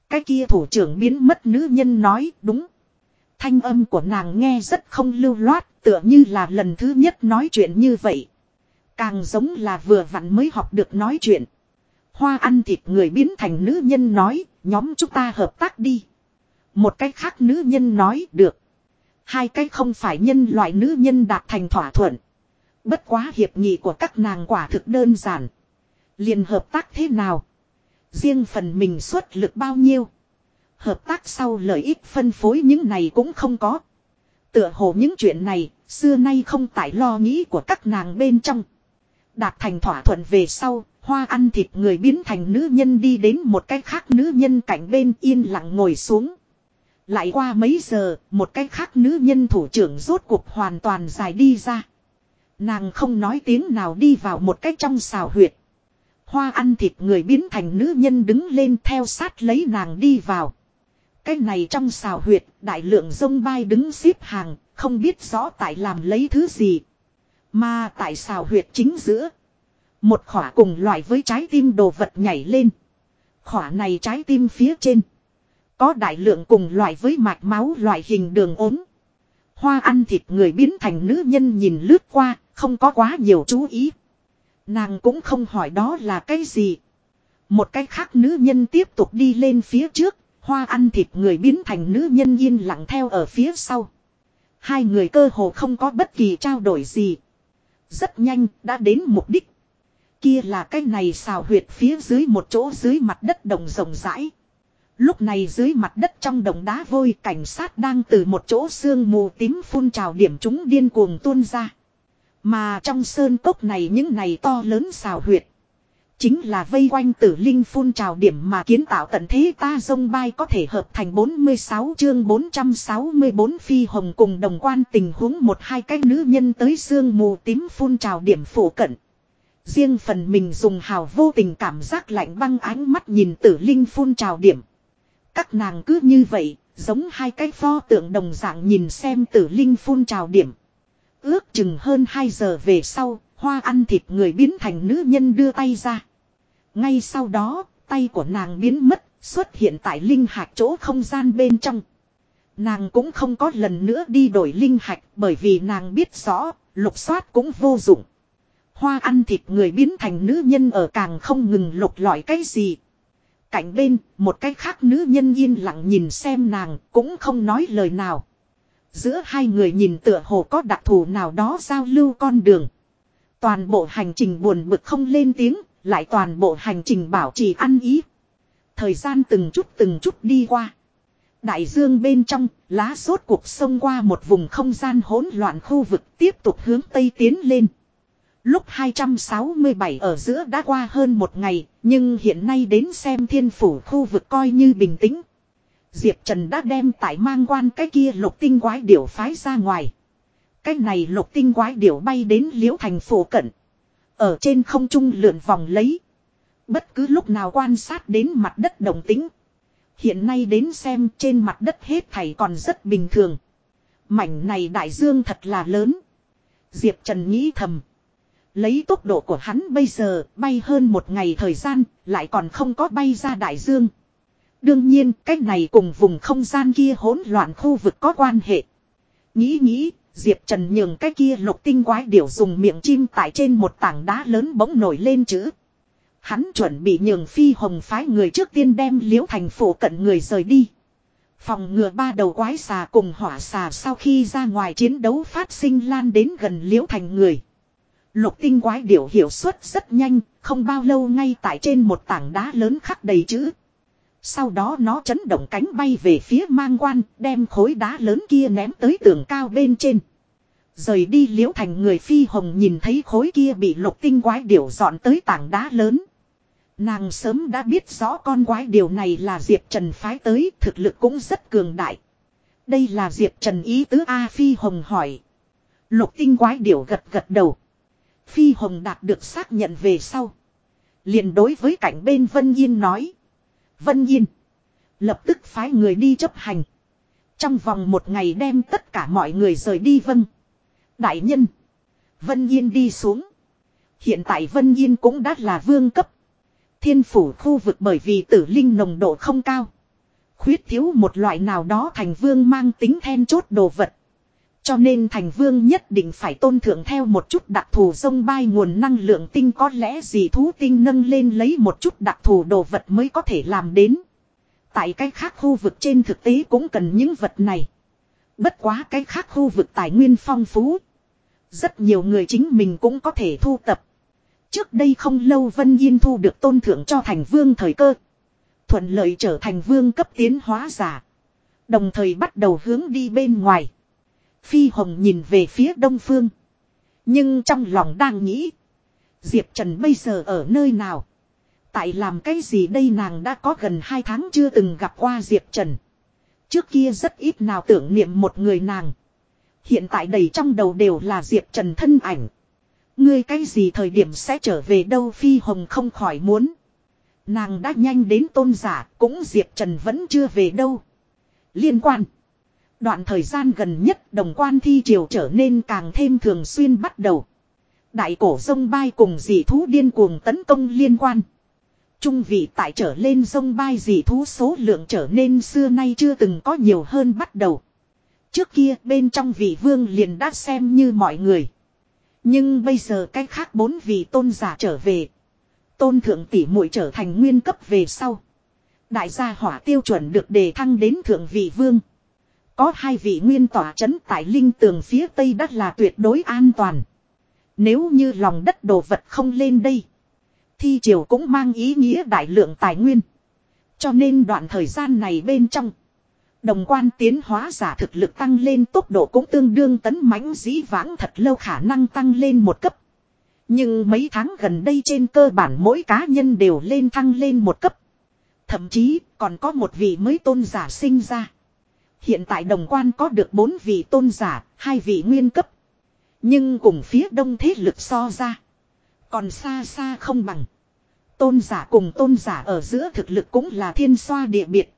Cái kia thủ trưởng biến mất nữ nhân nói đúng. Thanh âm của nàng nghe rất không lưu loát, tựa như là lần thứ nhất nói chuyện như vậy. Càng giống là vừa vặn mới học được nói chuyện. Hoa ăn thịt người biến thành nữ nhân nói, nhóm chúng ta hợp tác đi. Một cách khác nữ nhân nói được. Hai cách không phải nhân loại nữ nhân đạt thành thỏa thuận. Bất quá hiệp nghị của các nàng quả thực đơn giản. liền hợp tác thế nào? Riêng phần mình xuất lực bao nhiêu? Hợp tác sau lợi ích phân phối những này cũng không có. Tựa hồ những chuyện này, xưa nay không tại lo nghĩ của các nàng bên trong. Đạt thành thỏa thuận về sau, hoa ăn thịt người biến thành nữ nhân đi đến một cái khác nữ nhân cạnh bên yên lặng ngồi xuống. Lại qua mấy giờ, một cái khác nữ nhân thủ trưởng rốt cuộc hoàn toàn dài đi ra. Nàng không nói tiếng nào đi vào một cái trong xào huyệt. Hoa ăn thịt người biến thành nữ nhân đứng lên theo sát lấy nàng đi vào. Cái này trong xào huyệt, đại lượng sông bay đứng xếp hàng, không biết rõ tại làm lấy thứ gì. Mà tại xào huyệt chính giữa. Một khỏa cùng loại với trái tim đồ vật nhảy lên. Khỏa này trái tim phía trên. Có đại lượng cùng loại với mạch máu loại hình đường ốm. Hoa ăn thịt người biến thành nữ nhân nhìn lướt qua, không có quá nhiều chú ý. Nàng cũng không hỏi đó là cái gì. Một cái khác nữ nhân tiếp tục đi lên phía trước, hoa ăn thịt người biến thành nữ nhân yên lặng theo ở phía sau. Hai người cơ hồ không có bất kỳ trao đổi gì. Rất nhanh, đã đến mục đích. Kia là cái này xào huyệt phía dưới một chỗ dưới mặt đất đồng rộng rãi. Lúc này dưới mặt đất trong đồng đá vôi cảnh sát đang từ một chỗ sương mù tím phun trào điểm chúng điên cuồng tuôn ra. Mà trong sơn cốc này những này to lớn xào huyệt. Chính là vây quanh tử linh phun trào điểm mà kiến tạo tận thế ta dông bay có thể hợp thành 46 chương 464 phi hồng cùng đồng quan tình huống một hai cái nữ nhân tới sương mù tím phun trào điểm phủ cận. Riêng phần mình dùng hào vô tình cảm giác lạnh băng ánh mắt nhìn tử linh phun trào điểm. Các nàng cứ như vậy, giống hai cái pho tượng đồng dạng nhìn xem tử linh phun trào điểm. Ước chừng hơn 2 giờ về sau, hoa ăn thịt người biến thành nữ nhân đưa tay ra. Ngay sau đó, tay của nàng biến mất, xuất hiện tại linh hạt chỗ không gian bên trong. Nàng cũng không có lần nữa đi đổi linh hạch bởi vì nàng biết rõ, lục soát cũng vô dụng. Hoa ăn thịt người biến thành nữ nhân ở càng không ngừng lục lọi cái gì. Cạnh bên, một cái khác nữ nhân yên lặng nhìn xem nàng, cũng không nói lời nào. Giữa hai người nhìn tựa hồ có đặc thù nào đó giao lưu con đường. Toàn bộ hành trình buồn bực không lên tiếng, lại toàn bộ hành trình bảo trì ăn ý. Thời gian từng chút từng chút đi qua. Đại dương bên trong, lá sốt cuộc sông qua một vùng không gian hỗn loạn khu vực tiếp tục hướng Tây tiến lên. Lúc 267 ở giữa đã qua hơn một ngày, nhưng hiện nay đến xem thiên phủ khu vực coi như bình tĩnh. Diệp Trần đã đem tải mang quan cái kia lục tinh quái điểu phái ra ngoài. Cái này lục tinh quái điểu bay đến liễu thành phủ cận. Ở trên không trung lượn vòng lấy. Bất cứ lúc nào quan sát đến mặt đất đồng tính. Hiện nay đến xem trên mặt đất hết thảy còn rất bình thường. Mảnh này đại dương thật là lớn. Diệp Trần nghĩ thầm. Lấy tốc độ của hắn bây giờ bay hơn một ngày thời gian lại còn không có bay ra đại dương. Đương nhiên cách này cùng vùng không gian kia hỗn loạn khu vực có quan hệ. Nghĩ nghĩ, Diệp Trần nhường cái kia lục tinh quái điểu dùng miệng chim tại trên một tảng đá lớn bỗng nổi lên chữ. Hắn chuẩn bị nhường phi hồng phái người trước tiên đem liễu thành phủ cận người rời đi. Phòng ngừa ba đầu quái xà cùng hỏa xà sau khi ra ngoài chiến đấu phát sinh lan đến gần liễu thành người. Lục tinh quái điểu hiệu suất rất nhanh, không bao lâu ngay tại trên một tảng đá lớn khắc đầy chữ. Sau đó nó chấn động cánh bay về phía mang quan, đem khối đá lớn kia ném tới tường cao bên trên. Rời đi liễu thành người phi hồng nhìn thấy khối kia bị lục tinh quái điểu dọn tới tảng đá lớn. Nàng sớm đã biết rõ con quái điều này là Diệp Trần phái tới, thực lực cũng rất cường đại. Đây là Diệp Trần ý tứ A Phi Hồng hỏi. Lục tinh quái điểu gật gật đầu. Phi Hồng đạt được xác nhận về sau. liền đối với cảnh bên Vân Yên nói. Vân Yên. Lập tức phái người đi chấp hành. Trong vòng một ngày đem tất cả mọi người rời đi vâng. Đại nhân. Vân Yên đi xuống. Hiện tại Vân Yên cũng đã là vương cấp. Thiên phủ khu vực bởi vì tử linh nồng độ không cao. Khuyết thiếu một loại nào đó thành vương mang tính then chốt đồ vật. Cho nên thành vương nhất định phải tôn thượng theo một chút đặc thù sông bay nguồn năng lượng tinh có lẽ gì thú tinh nâng lên lấy một chút đặc thù đồ vật mới có thể làm đến. Tại cái khác khu vực trên thực tế cũng cần những vật này. Bất quá cái khác khu vực tài nguyên phong phú. Rất nhiều người chính mình cũng có thể thu tập. Trước đây không lâu Vân Yên thu được tôn thượng cho thành vương thời cơ. Thuận lợi trở thành vương cấp tiến hóa giả. Đồng thời bắt đầu hướng đi bên ngoài. Phi Hồng nhìn về phía đông phương. Nhưng trong lòng đang nghĩ. Diệp Trần bây giờ ở nơi nào? Tại làm cái gì đây nàng đã có gần 2 tháng chưa từng gặp qua Diệp Trần. Trước kia rất ít nào tưởng niệm một người nàng. Hiện tại đầy trong đầu đều là Diệp Trần thân ảnh. Ngươi cái gì thời điểm sẽ trở về đâu Phi Hồng không khỏi muốn. Nàng đã nhanh đến tôn giả, cũng Diệp Trần vẫn chưa về đâu. Liên quan. Đoạn thời gian gần nhất đồng quan thi triều trở nên càng thêm thường xuyên bắt đầu. Đại cổ sông bay cùng dị thú điên cuồng tấn công liên quan. Trung vị tại trở lên sông bay dị thú số lượng trở nên xưa nay chưa từng có nhiều hơn bắt đầu. Trước kia bên trong vị vương liền đã xem như mọi người. Nhưng bây giờ cái khác bốn vị tôn giả trở về. Tôn thượng tỷ muội trở thành nguyên cấp về sau. Đại gia hỏa tiêu chuẩn được đề thăng đến thượng vị vương. Có hai vị nguyên tỏa chấn tại linh tường phía tây đất là tuyệt đối an toàn. Nếu như lòng đất đồ vật không lên đây. Thi triều cũng mang ý nghĩa đại lượng tài nguyên. Cho nên đoạn thời gian này bên trong. Đồng quan tiến hóa giả thực lực tăng lên tốc độ cũng tương đương tấn mãnh dĩ vãng thật lâu khả năng tăng lên một cấp. Nhưng mấy tháng gần đây trên cơ bản mỗi cá nhân đều lên thăng lên một cấp. Thậm chí còn có một vị mới tôn giả sinh ra. Hiện tại đồng quan có được bốn vị tôn giả, hai vị nguyên cấp. Nhưng cùng phía đông thế lực so ra. Còn xa xa không bằng. Tôn giả cùng tôn giả ở giữa thực lực cũng là thiên xoa địa biệt.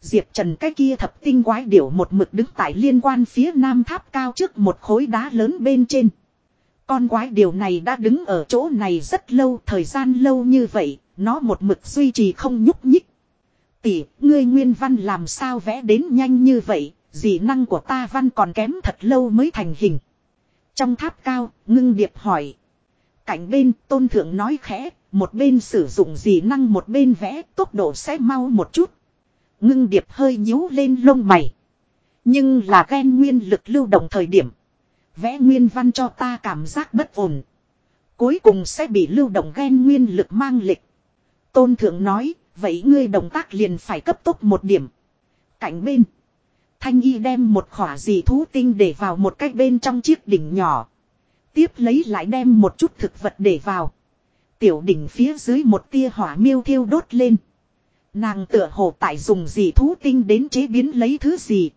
Diệp Trần cái kia thập tinh quái điểu một mực đứng tại liên quan phía nam tháp cao trước một khối đá lớn bên trên. Con quái điều này đã đứng ở chỗ này rất lâu, thời gian lâu như vậy, nó một mực duy trì không nhúc nhích. Tỷ, ngươi nguyên văn làm sao vẽ đến nhanh như vậy, dị năng của ta văn còn kém thật lâu mới thành hình. Trong tháp cao, ngưng điệp hỏi. Cảnh bên, tôn thượng nói khẽ, một bên sử dụng dị năng một bên vẽ, tốc độ sẽ mau một chút. Ngưng điệp hơi nhíu lên lông mày. Nhưng là ghen nguyên lực lưu động thời điểm. Vẽ nguyên văn cho ta cảm giác bất ổn. Cuối cùng sẽ bị lưu động ghen nguyên lực mang lịch. Tôn thượng nói, vậy ngươi động tác liền phải cấp tốc một điểm. Cạnh bên. Thanh y đem một khỏa dị thú tinh để vào một cách bên trong chiếc đỉnh nhỏ. Tiếp lấy lại đem một chút thực vật để vào. Tiểu đỉnh phía dưới một tia hỏa miêu thiêu đốt lên. Nàng tựa hồ tại dùng dị thú tinh đến chế biến lấy thứ gì.